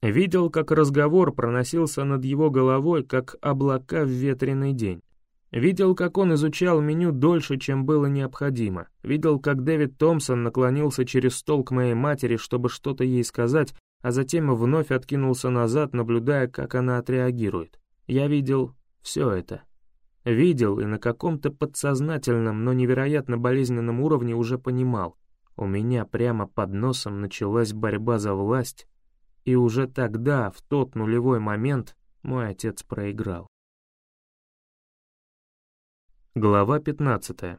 Видел, как разговор проносился над его головой, как облака в ветреный день. Видел, как он изучал меню дольше, чем было необходимо. Видел, как Дэвид Томпсон наклонился через стол к моей матери, чтобы что-то ей сказать, а затем вновь откинулся назад, наблюдая, как она отреагирует. Я видел все это. Видел и на каком-то подсознательном, но невероятно болезненном уровне уже понимал. У меня прямо под носом началась борьба за власть, и уже тогда, в тот нулевой момент, мой отец проиграл. Глава 15.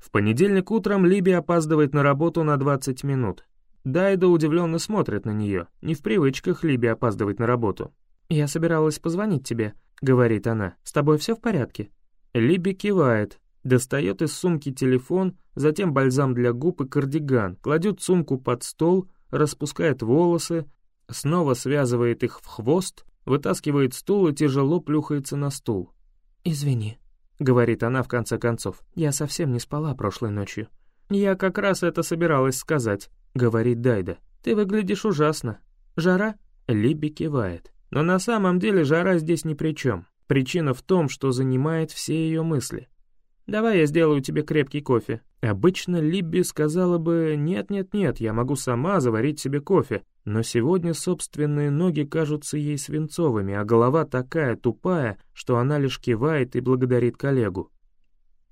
В понедельник утром Либи опаздывает на работу на 20 минут. Дайда удивленно смотрит на нее. Не в привычках Либи опаздывать на работу. «Я собиралась позвонить тебе», — говорит она. «С тобой все в порядке?» Либи кивает, достает из сумки телефон, затем бальзам для губ и кардиган, кладет сумку под стол, распускает волосы, снова связывает их в хвост, вытаскивает стул и тяжело плюхается на стул. «Извини», — говорит она в конце концов, — «я совсем не спала прошлой ночью». «Я как раз это собиралась сказать», — говорит Дайда. «Ты выглядишь ужасно. Жара?» Либи кивает. Но на самом деле жара здесь ни при чем. Причина в том, что занимает все ее мысли. «Давай я сделаю тебе крепкий кофе». Обычно Либби сказала бы «нет-нет-нет, я могу сама заварить себе кофе», но сегодня собственные ноги кажутся ей свинцовыми, а голова такая тупая, что она лишь кивает и благодарит коллегу.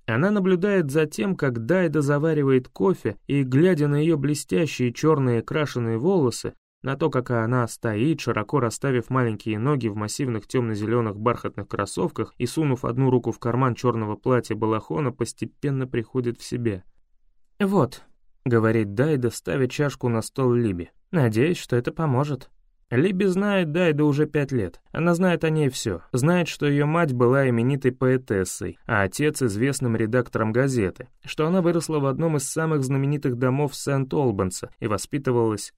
Она наблюдает за тем, как Дайда заваривает кофе, и, глядя на ее блестящие черные крашеные волосы, на то, как она стоит, широко расставив маленькие ноги в массивных темно-зеленых бархатных кроссовках и сунув одну руку в карман черного платья балахона, постепенно приходит в себя. «Вот», — говорит Дайда, ставя чашку на стол Либи. «Надеюсь, что это поможет». Либи знает Дайда уже пять лет. Она знает о ней все. Знает, что ее мать была именитой поэтессой, а отец — известным редактором газеты, что она выросла в одном из самых знаменитых домов Сент-Олбанса и воспитывалась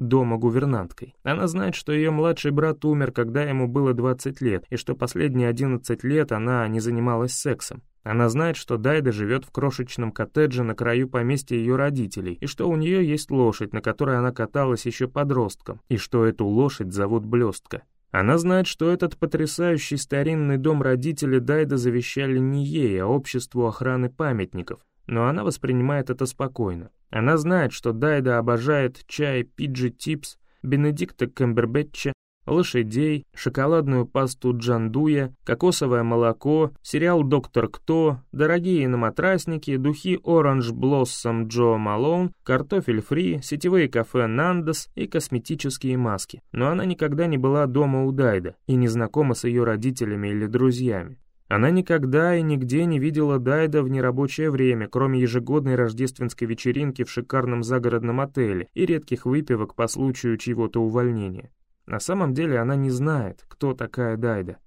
дома гувернанткой. Она знает, что ее младший брат умер, когда ему было 20 лет, и что последние 11 лет она не занималась сексом. Она знает, что Дайда живет в крошечном коттедже на краю поместья ее родителей, и что у нее есть лошадь, на которой она каталась еще подростком, и что эту лошадь зовут Блестка. Она знает, что этот потрясающий старинный дом родители Дайда завещали не ей, а обществу охраны памятников, но она воспринимает это спокойно. Она знает, что Дайда обожает чай Пиджи Типс, Бенедикта Камбербэтча, лошадей, шоколадную пасту Джандуя, кокосовое молоко, сериал «Доктор Кто», дорогие наматрасники, духи Orange Blossom Джо Малоун, картофель фри, сетевые кафе Нандес и косметические маски. Но она никогда не была дома у Дайда и не знакома с ее родителями или друзьями. Она никогда и нигде не видела Дайда в нерабочее время, кроме ежегодной рождественской вечеринки в шикарном загородном отеле и редких выпивок по случаю чьего-то увольнения. На самом деле она не знает, кто такая Дайда.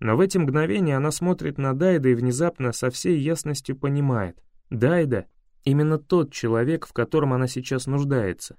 Но в эти мгновения она смотрит на Дайда и внезапно со всей ясностью понимает. Дайда — именно тот человек, в котором она сейчас нуждается.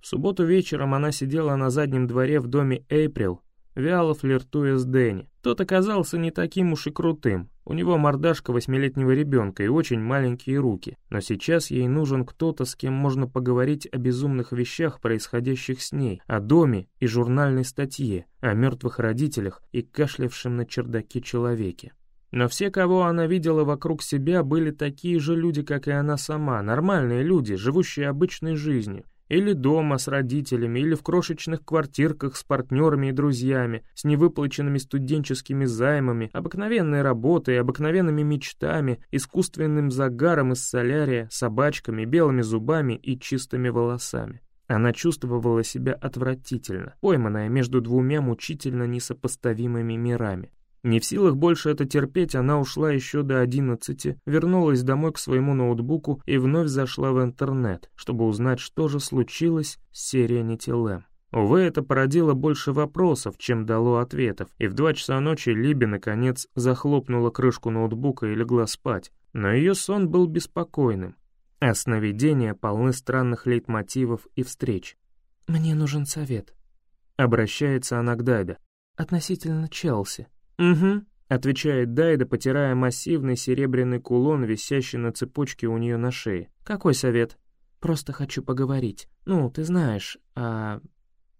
В субботу вечером она сидела на заднем дворе в доме Эйприл, вяло флиртуя с Дэнни. Тот оказался не таким уж и крутым. У него мордашка восьмилетнего ребенка и очень маленькие руки. Но сейчас ей нужен кто-то, с кем можно поговорить о безумных вещах, происходящих с ней, о доме и журнальной статье, о мертвых родителях и кашлявшем на чердаке человеке. Но все, кого она видела вокруг себя, были такие же люди, как и она сама, нормальные люди, живущие обычной жизнью, или дома с родителями, или в крошечных квартирках с партнерами и друзьями, с невыплаченными студенческими займами, обыкновенной работой, обыкновенными мечтами, искусственным загаром из солярия, собачками, белыми зубами и чистыми волосами. Она чувствовала себя отвратительно, пойманная между двумя мучительно несопоставимыми мирами. Не в силах больше это терпеть, она ушла еще до одиннадцати, вернулась домой к своему ноутбуку и вновь зашла в интернет, чтобы узнать, что же случилось с Serenity Lam. Увы, это породило больше вопросов, чем дало ответов, и в два часа ночи Либи, наконец, захлопнула крышку ноутбука и легла спать. Но ее сон был беспокойным, а сновидения полны странных лейтмотивов и встреч. «Мне нужен совет», — обращается она к Дайда. относительно Челси». «Угу», — отвечает Дайда, потирая массивный серебряный кулон, висящий на цепочке у нее на шее. «Какой совет?» «Просто хочу поговорить. Ну, ты знаешь, о...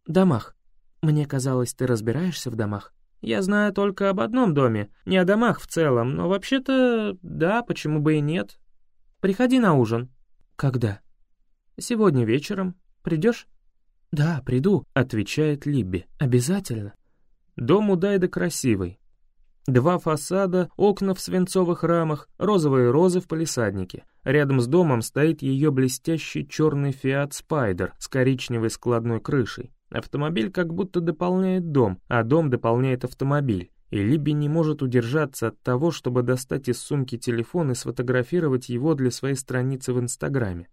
домах. Мне казалось, ты разбираешься в домах». «Я знаю только об одном доме, не о домах в целом, но вообще-то, да, почему бы и нет. Приходи на ужин». «Когда?» «Сегодня вечером. Придешь?» «Да, приду», — отвечает Либби. «Обязательно». Дом у Дайда красивый. Два фасада, окна в свинцовых рамах, розовые розы в палисаднике. Рядом с домом стоит ее блестящий черный Fiat Spider с коричневой складной крышей. Автомобиль как будто дополняет дом, а дом дополняет автомобиль. И Либи не может удержаться от того, чтобы достать из сумки телефон и сфотографировать его для своей страницы в Инстаграме.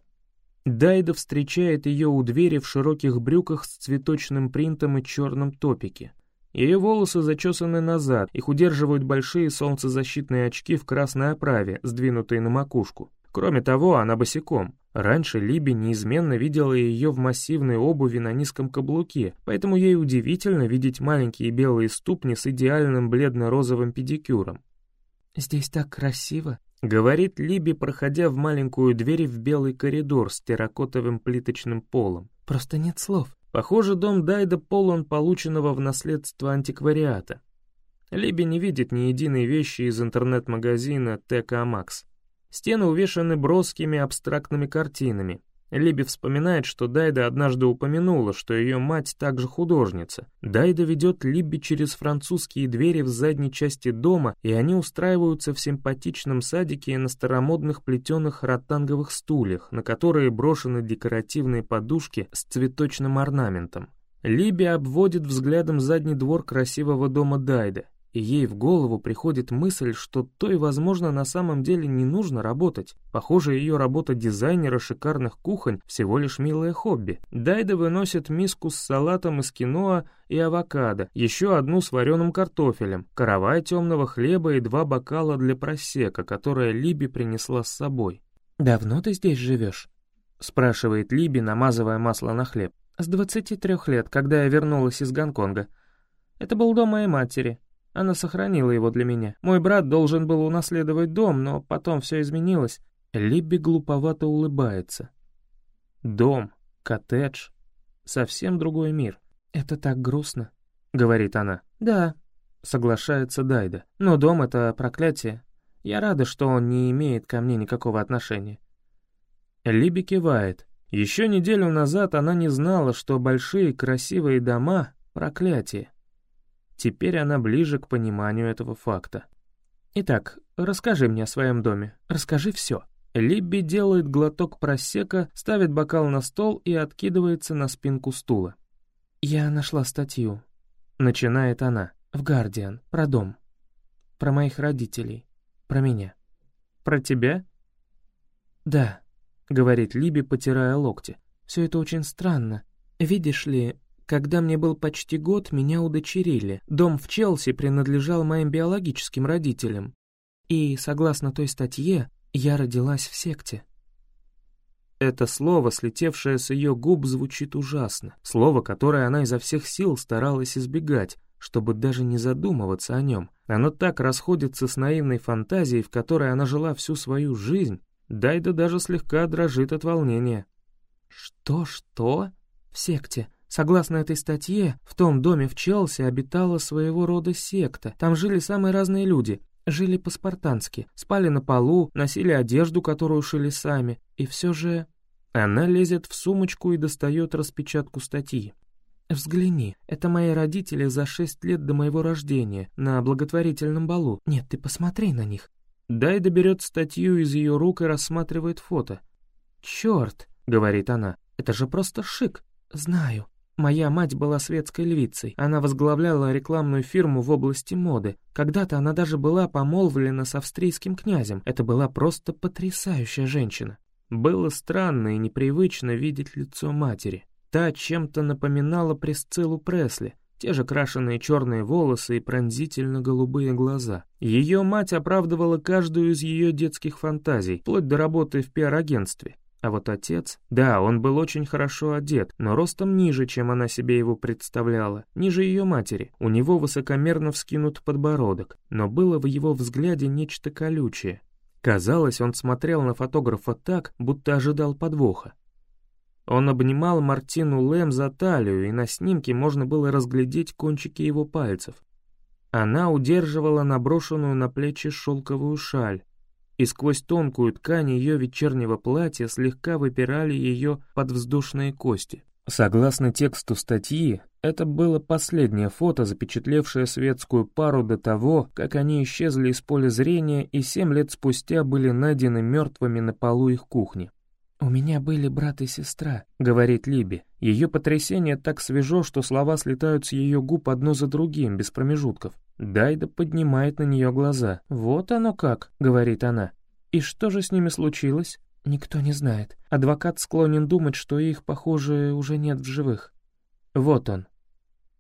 Дайда встречает ее у двери в широких брюках с цветочным принтом и черном топике. Ее волосы зачесаны назад, их удерживают большие солнцезащитные очки в красной оправе, сдвинутые на макушку. Кроме того, она босиком. Раньше Либи неизменно видела ее в массивной обуви на низком каблуке, поэтому ей удивительно видеть маленькие белые ступни с идеальным бледно-розовым педикюром. «Здесь так красиво», — говорит Либи, проходя в маленькую дверь в белый коридор с терракотовым плиточным полом. «Просто нет слов». Похоже, дом Дайда полон полученного в наследство антиквариата. Либи не видит ни единой вещи из интернет-магазина ТК Макс. Стены увешаны броскими абстрактными картинами. Либи вспоминает, что Дайда однажды упомянула, что ее мать также художница. Дайда ведет Либи через французские двери в задней части дома, и они устраиваются в симпатичном садике на старомодных плетеных ротанговых стульях, на которые брошены декоративные подушки с цветочным орнаментом. Либи обводит взглядом задний двор красивого дома Дайда и ей в голову приходит мысль, что той, возможно, на самом деле не нужно работать. Похоже, ее работа дизайнера шикарных кухонь всего лишь милое хобби. Дайда выносит миску с салатом из киноа и авокадо, еще одну с вареным картофелем, каравай темного хлеба и два бокала для просека, которые Либи принесла с собой. «Давно ты здесь живешь?» — спрашивает Либи, намазывая масло на хлеб. «С 23 лет, когда я вернулась из Гонконга. Это был дом моей матери». Она сохранила его для меня. Мой брат должен был унаследовать дом, но потом все изменилось. Либби глуповато улыбается. Дом, коттедж, совсем другой мир. «Это так грустно», — говорит она. «Да», — соглашается Дайда. «Но дом — это проклятие. Я рада, что он не имеет ко мне никакого отношения». Либи кивает. Еще неделю назад она не знала, что большие красивые дома — проклятие. Теперь она ближе к пониманию этого факта. «Итак, расскажи мне о своем доме. Расскажи все». Либби делает глоток просека, ставит бокал на стол и откидывается на спинку стула. «Я нашла статью», — начинает она, — «в «Гардиан», про дом. Про моих родителей. Про меня». «Про тебя?» «Да», — говорит Либи, потирая локти. «Все это очень странно. Видишь ли, когда мне был почти год, меня удочерили. Дом в Челси принадлежал моим биологическим родителям. И, согласно той статье, я родилась в секте. Это слово, слетевшее с ее губ, звучит ужасно. Слово, которое она изо всех сил старалась избегать, чтобы даже не задумываться о нем. Оно так расходится с наивной фантазией, в которой она жила всю свою жизнь. Дайда даже слегка дрожит от волнения. «Что-что? В секте?» Согласно этой статье, в том доме в Челси обитала своего рода секта. Там жили самые разные люди. Жили по-спартански, спали на полу, носили одежду, которую шили сами. И все же... Она лезет в сумочку и достает распечатку статьи. «Взгляни, это мои родители за шесть лет до моего рождения, на благотворительном балу. Нет, ты посмотри на них». Дайда берет статью из ее рук и рассматривает фото. «Черт», — говорит она, — «это же просто шик». «Знаю», Моя мать была светской львицей. Она возглавляла рекламную фирму в области моды. Когда-то она даже была помолвлена с австрийским князем. Это была просто потрясающая женщина. Было странно и непривычно видеть лицо матери. Та чем-то напоминала Пресциллу Пресли, те же крашеные черные волосы и пронзительно-голубые глаза. Ее мать оправдывала каждую из ее детских фантазий, вплоть до работы в пиар-агентстве. А вот отец, да, он был очень хорошо одет, но ростом ниже, чем она себе его представляла, ниже ее матери. У него высокомерно вскинут подбородок, но было в его взгляде нечто колючее. Казалось, он смотрел на фотографа так, будто ожидал подвоха. Он обнимал Мартину Лэм за талию, и на снимке можно было разглядеть кончики его пальцев. Она удерживала наброшенную на плечи шелковую шаль, и сквозь тонкую ткань ее вечернего платья слегка выпирали ее подвздошные кости. Согласно тексту статьи, это было последнее фото, запечатлевшее светскую пару до того, как они исчезли из поля зрения и семь лет спустя были найдены мертвыми на полу их кухни. «У меня были брат и сестра», — говорит Либи. Ее потрясение так свежо, что слова слетают с ее губ одно за другим, без промежутков. Дайда поднимает на нее глаза. «Вот оно как», — говорит она. «И что же с ними случилось?» «Никто не знает. Адвокат склонен думать, что их, похоже, уже нет в живых». Вот он.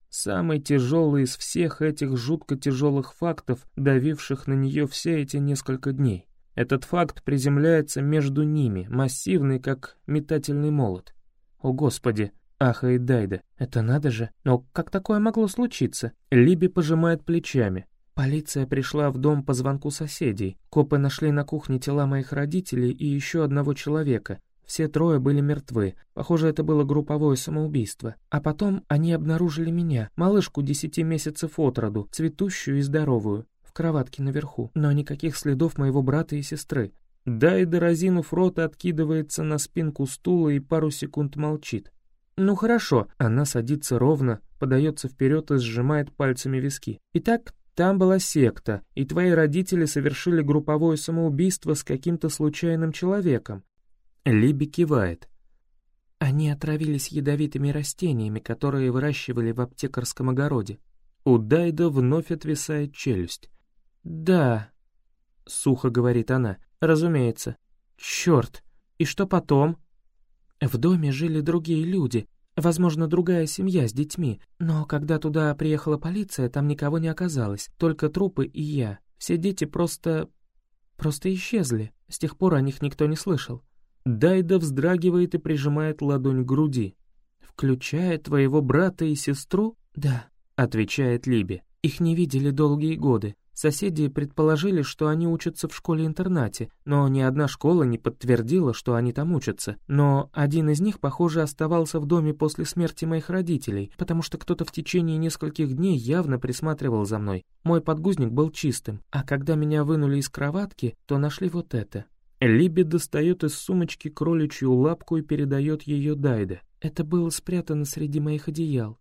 Самый тяжелый из всех этих жутко тяжелых фактов, давивших на нее все эти несколько дней. Этот факт приземляется между ними, массивный, как метательный молот. «О, Господи!» — ахает Дайда. «Это надо же! Но как такое могло случиться?» Либи пожимает плечами. Полиция пришла в дом по звонку соседей. Копы нашли на кухне тела моих родителей и еще одного человека. Все трое были мертвы. Похоже, это было групповое самоубийство. А потом они обнаружили меня, малышку десяти месяцев от роду, цветущую и здоровую в кроватке наверху, но никаких следов моего брата и сестры. Дайда, разинув рот, откидывается на спинку стула и пару секунд молчит. «Ну хорошо», она садится ровно, подается вперед и сжимает пальцами виски. «Итак, там была секта, и твои родители совершили групповое самоубийство с каким-то случайным человеком». Либи кивает. Они отравились ядовитыми растениями, которые выращивали в аптекарском огороде. У Дайда вновь отвисает челюсть. «Да», — сухо говорит она, — «разумеется». «Черт! И что потом?» В доме жили другие люди, возможно, другая семья с детьми, но когда туда приехала полиция, там никого не оказалось, только трупы и я. Все дети просто... просто исчезли. С тех пор о них никто не слышал. Дайда вздрагивает и прижимает ладонь к груди. «Включая твоего брата и сестру?» «Да», — отвечает Либи. «Их не видели долгие годы. Соседи предположили, что они учатся в школе-интернате, но ни одна школа не подтвердила, что они там учатся. Но один из них, похоже, оставался в доме после смерти моих родителей, потому что кто-то в течение нескольких дней явно присматривал за мной. Мой подгузник был чистым, а когда меня вынули из кроватки, то нашли вот это. Либи достает из сумочки кроличью лапку и передает ее Дайде. Это было спрятано среди моих одеял.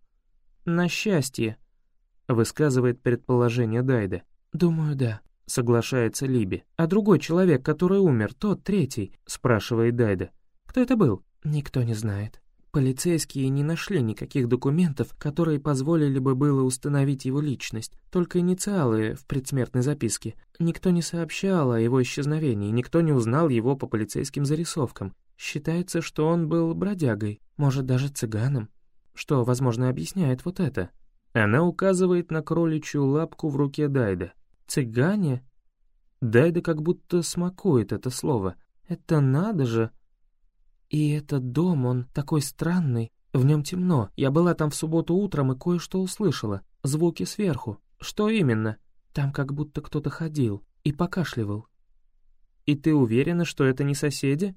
«На счастье», — высказывает предположение Дайда. «Думаю, да», — соглашается Либи. «А другой человек, который умер, тот третий?» — спрашивает Дайда. «Кто это был?» «Никто не знает». Полицейские не нашли никаких документов, которые позволили бы было установить его личность, только инициалы в предсмертной записке. Никто не сообщал о его исчезновении, никто не узнал его по полицейским зарисовкам. Считается, что он был бродягой, может, даже цыганом, что, возможно, объясняет вот это. Она указывает на кроличью лапку в руке Дайда. Цыгане? Дайда как будто смакует это слово. Это надо же. И этот дом, он такой странный. В нем темно. Я была там в субботу утром и кое-что услышала. Звуки сверху. Что именно? Там как будто кто-то ходил и покашливал. И ты уверена, что это не соседи?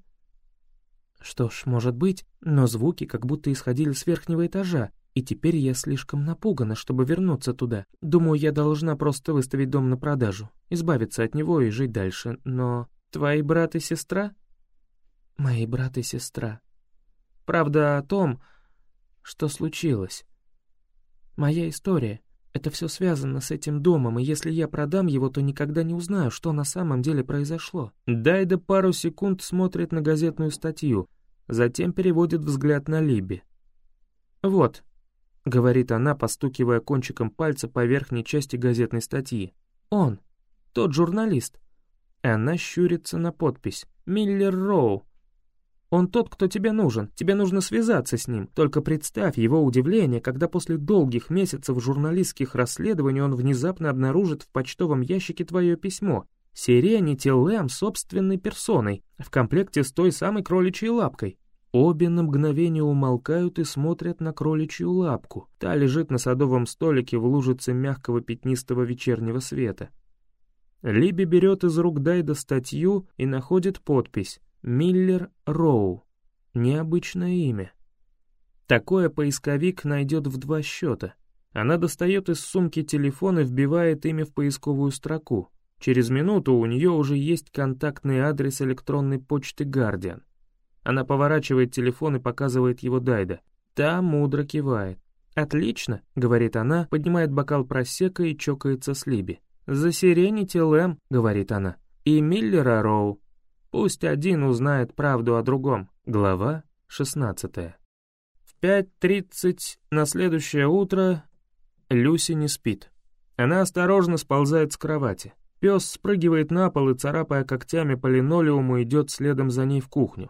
Что ж, может быть, но звуки как будто исходили с верхнего этажа, и теперь я слишком напугана, чтобы вернуться туда. Думаю, я должна просто выставить дом на продажу, избавиться от него и жить дальше. Но твои брат и сестра? Мои брат и сестра. Правда о том, что случилось. Моя история. Это все связано с этим домом, и если я продам его, то никогда не узнаю, что на самом деле произошло. Дайда пару секунд смотрит на газетную статью, затем переводит взгляд на Либи. «Вот», — говорит она, постукивая кончиком пальца по верхней части газетной статьи. «Он, тот журналист». Она щурится на подпись. «Миллер Роу». Он тот, кто тебе нужен, тебе нужно связаться с ним. Только представь его удивление, когда после долгих месяцев журналистских расследований он внезапно обнаружит в почтовом ящике твое письмо. Сиренити Лэм собственной персоной, в комплекте с той самой кроличьей лапкой. Обе на мгновение умолкают и смотрят на кроличью лапку. Та лежит на садовом столике в лужице мягкого пятнистого вечернего света. Либи берет из рук Дайда статью и находит подпись «Миллер Роу». Необычное имя. Такое поисковик найдет в два счета. Она достает из сумки телефон и вбивает имя в поисковую строку. Через минуту у нее уже есть контактный адрес электронной почты «Гардиан». Она поворачивает телефон и показывает его Дайда. Та мудро кивает. «Отлично», — говорит она, поднимает бокал просека и чокается с Либи. «За Сиренити Лэм», — говорит она, — «и Миллера Роу. Пусть один узнает правду о другом». Глава 16. В 5.30 на следующее утро Люси не спит. Она осторожно сползает с кровати. Пес спрыгивает на пол и, царапая когтями по линолеуму, идет следом за ней в кухню.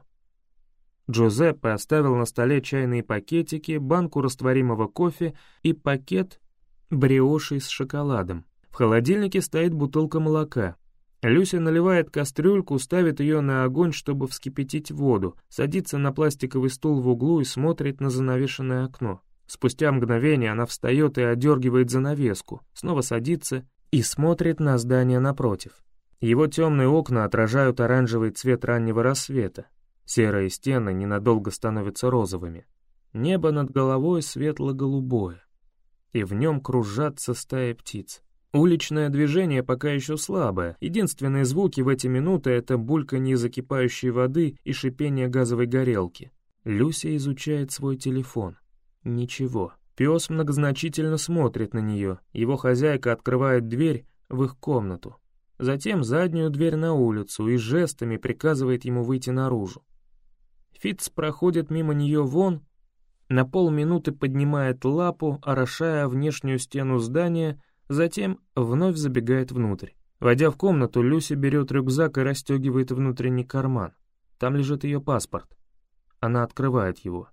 Джузеппе оставил на столе чайные пакетики, банку растворимого кофе и пакет бриошей с шоколадом. В холодильнике стоит бутылка молока. Люся наливает кастрюльку, ставит ее на огонь, чтобы вскипятить воду, садится на пластиковый стул в углу и смотрит на занавешенное окно. Спустя мгновение она встает и одергивает занавеску, снова садится и смотрит на здание напротив. Его темные окна отражают оранжевый цвет раннего рассвета. Серые стены ненадолго становятся розовыми. Небо над головой светло-голубое, и в нем кружатся стаи птиц. Уличное движение пока еще слабое, единственные звуки в эти минуты — это бульканье закипающей воды и шипение газовой горелки. Люся изучает свой телефон. Ничего. Пес многозначительно смотрит на нее, его хозяйка открывает дверь в их комнату. Затем заднюю дверь на улицу и жестами приказывает ему выйти наружу. Фитц проходит мимо нее вон, на полминуты поднимает лапу, орошая внешнюю стену здания, затем вновь забегает внутрь. Войдя в комнату, Люси берет рюкзак и расстегивает внутренний карман. Там лежит ее паспорт. Она открывает его.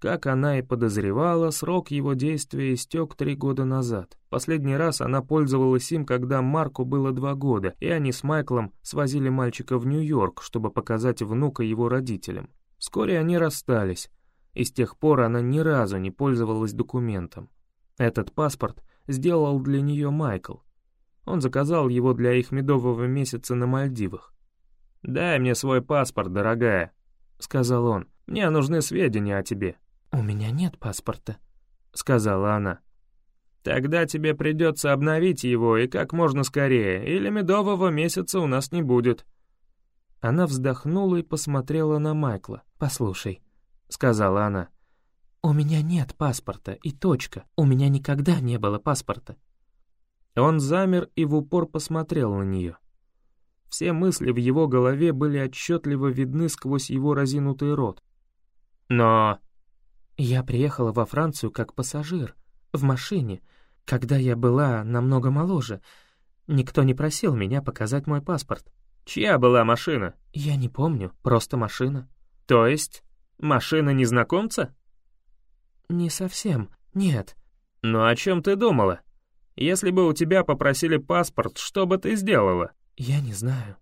Как она и подозревала, срок его действия истек три года назад. Последний раз она пользовалась им, когда Марку было два года, и они с Майклом свозили мальчика в Нью-Йорк, чтобы показать внука его родителям. Вскоре они расстались, и с тех пор она ни разу не пользовалась документом. Этот паспорт сделал для нее Майкл. Он заказал его для их медового месяца на Мальдивах. «Дай мне свой паспорт, дорогая», — сказал он. «Мне нужны сведения о тебе». «У меня нет паспорта», — сказала она. «Тогда тебе придется обновить его и как можно скорее, или медового месяца у нас не будет». Она вздохнула и посмотрела на Майкла. «Послушай», — сказала она. «У меня нет паспорта, и точка. У меня никогда не было паспорта». Он замер и в упор посмотрел на нее. Все мысли в его голове были отчетливо видны сквозь его разинутый рот. «Но...» Я приехала во Францию как пассажир, в машине, когда я была намного моложе. Никто не просил меня показать мой паспорт. Чья была машина? Я не помню, просто машина. То есть, машина незнакомца? Не совсем, нет. Ну о чем ты думала? Если бы у тебя попросили паспорт, что бы ты сделала? Я не знаю.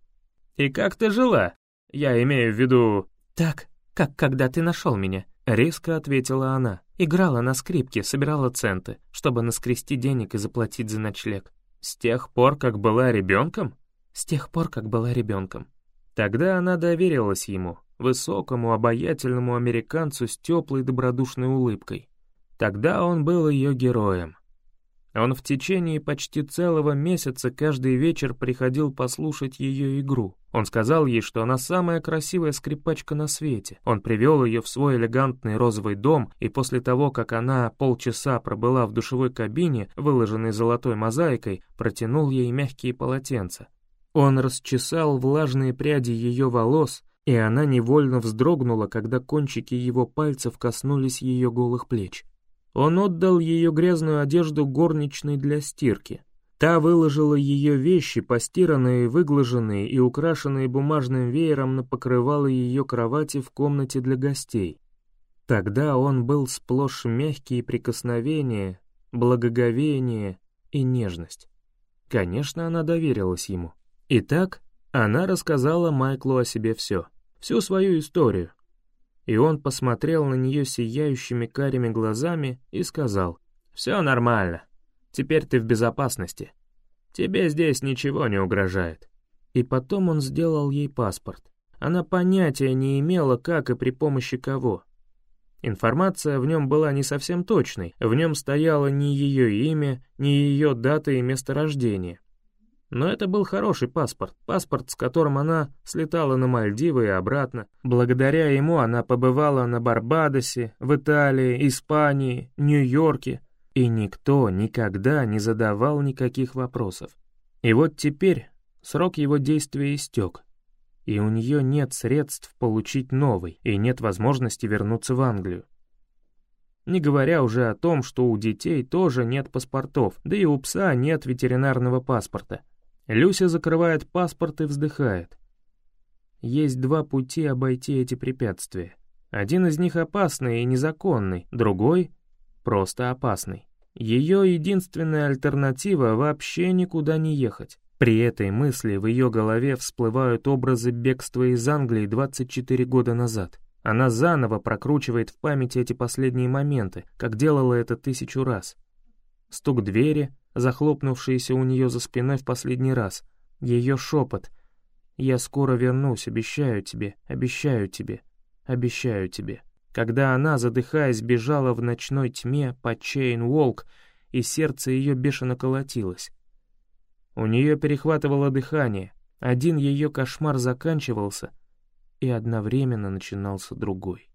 И как ты жила? Я имею в виду... Так, как когда ты нашел меня. Резко ответила она. Играла на скрипке, собирала центы, чтобы наскрести денег и заплатить за ночлег. С тех пор, как была ребенком? С тех пор, как была ребенком. Тогда она доверилась ему, высокому, обаятельному американцу с теплой добродушной улыбкой. Тогда он был ее героем. Он в течение почти целого месяца каждый вечер приходил послушать ее игру. Он сказал ей, что она самая красивая скрипачка на свете. Он привел ее в свой элегантный розовый дом, и после того, как она полчаса пробыла в душевой кабине, выложенной золотой мозаикой, протянул ей мягкие полотенца. Он расчесал влажные пряди ее волос, и она невольно вздрогнула, когда кончики его пальцев коснулись ее голых плеч. Он отдал ее грязную одежду горничной для стирки. Та выложила ее вещи, постиранные, выглаженные и украшенные бумажным веером на покрывало ее кровати в комнате для гостей. Тогда он был сплошь мягкие прикосновения, благоговение и нежность. Конечно, она доверилась ему. Итак, она рассказала Майклу о себе все, всю свою историю. И он посмотрел на нее сияющими карими глазами и сказал, «Все нормально, теперь ты в безопасности. Тебе здесь ничего не угрожает». И потом он сделал ей паспорт. Она понятия не имела, как и при помощи кого. Информация в нем была не совсем точной, в нем стояло ни ее имя, ни ее дата и место рождения. Но это был хороший паспорт, паспорт, с которым она слетала на Мальдивы и обратно. Благодаря ему она побывала на Барбадосе, в Италии, Испании, Нью-Йорке, и никто никогда не задавал никаких вопросов. И вот теперь срок его действия истек, и у нее нет средств получить новый, и нет возможности вернуться в Англию. Не говоря уже о том, что у детей тоже нет паспортов, да и у пса нет ветеринарного паспорта. Люся закрывает паспорт и вздыхает. Есть два пути обойти эти препятствия. Один из них опасный и незаконный, другой — просто опасный. Ее единственная альтернатива — вообще никуда не ехать. При этой мысли в ее голове всплывают образы бегства из Англии 24 года назад. Она заново прокручивает в памяти эти последние моменты, как делала это тысячу раз. Стук двери, захлопнувшийся у нее за спиной в последний раз. Ее шепот. «Я скоро вернусь, обещаю тебе, обещаю тебе, обещаю тебе». Когда она, задыхаясь, бежала в ночной тьме по Чейн-Волк, и сердце ее бешено колотилось. У нее перехватывало дыхание, один ее кошмар заканчивался, и одновременно начинался другой.